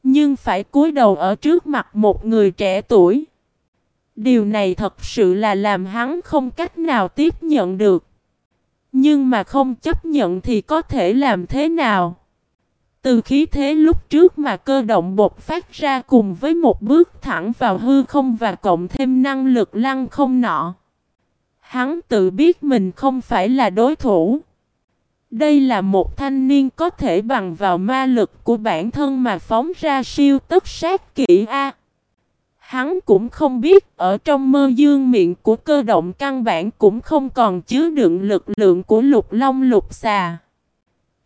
Nhưng phải cúi đầu ở trước mặt một người trẻ tuổi. Điều này thật sự là làm hắn không cách nào tiếp nhận được. Nhưng mà không chấp nhận thì có thể làm thế nào? Từ khí thế lúc trước mà cơ động bột phát ra cùng với một bước thẳng vào hư không và cộng thêm năng lực lăng không nọ. Hắn tự biết mình không phải là đối thủ. Đây là một thanh niên có thể bằng vào ma lực của bản thân mà phóng ra siêu tất sát kỹ A. Hắn cũng không biết ở trong mơ dương miệng của cơ động căn bản cũng không còn chứa đựng lực lượng của lục long lục xà.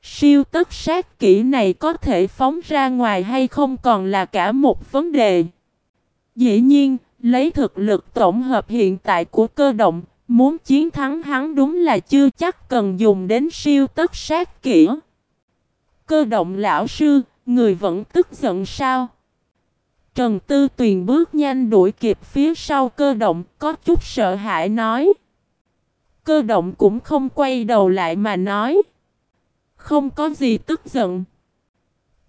Siêu tất sát kỹ này có thể phóng ra ngoài hay không còn là cả một vấn đề. Dĩ nhiên, lấy thực lực tổng hợp hiện tại của cơ động, muốn chiến thắng hắn đúng là chưa chắc cần dùng đến siêu tất sát kỹ. Cơ động lão sư, người vẫn tức giận sao? Trần Tư Tuyền bước nhanh đuổi kịp phía sau cơ động, có chút sợ hãi nói. Cơ động cũng không quay đầu lại mà nói. Không có gì tức giận.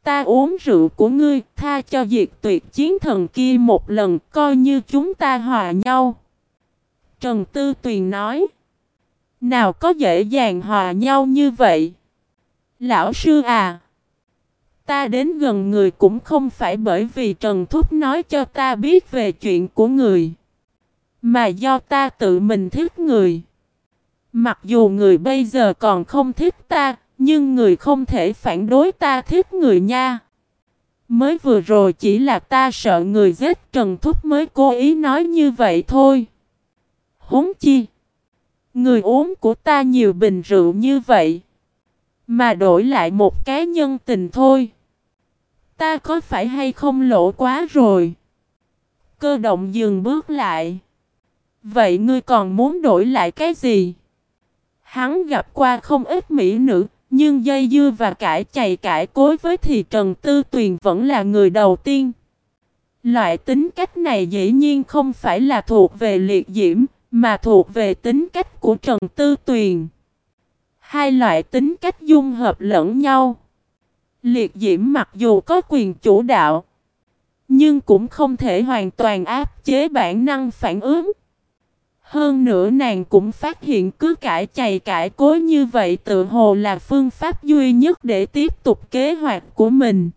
Ta uống rượu của ngươi, tha cho diệt tuyệt chiến thần kia một lần, coi như chúng ta hòa nhau. Trần Tư Tuyền nói. Nào có dễ dàng hòa nhau như vậy? Lão sư à! Ta đến gần người cũng không phải bởi vì Trần Thúc nói cho ta biết về chuyện của người. Mà do ta tự mình thích người. Mặc dù người bây giờ còn không thích ta, nhưng người không thể phản đối ta thích người nha. Mới vừa rồi chỉ là ta sợ người giết Trần Thúc mới cố ý nói như vậy thôi. Huống chi. Người uống của ta nhiều bình rượu như vậy. Mà đổi lại một cái nhân tình thôi. Ta có phải hay không lỗ quá rồi? Cơ động dừng bước lại. Vậy ngươi còn muốn đổi lại cái gì? Hắn gặp qua không ít mỹ nữ, nhưng dây dưa và cãi chày cãi cối với thì Trần Tư Tuyền vẫn là người đầu tiên. Loại tính cách này dĩ nhiên không phải là thuộc về liệt diễm, mà thuộc về tính cách của Trần Tư Tuyền. Hai loại tính cách dung hợp lẫn nhau. Liệt diễm mặc dù có quyền chủ đạo, nhưng cũng không thể hoàn toàn áp chế bản năng phản ứng. Hơn nữa nàng cũng phát hiện cứ cãi chày cãi cối như vậy tự hồ là phương pháp duy nhất để tiếp tục kế hoạch của mình.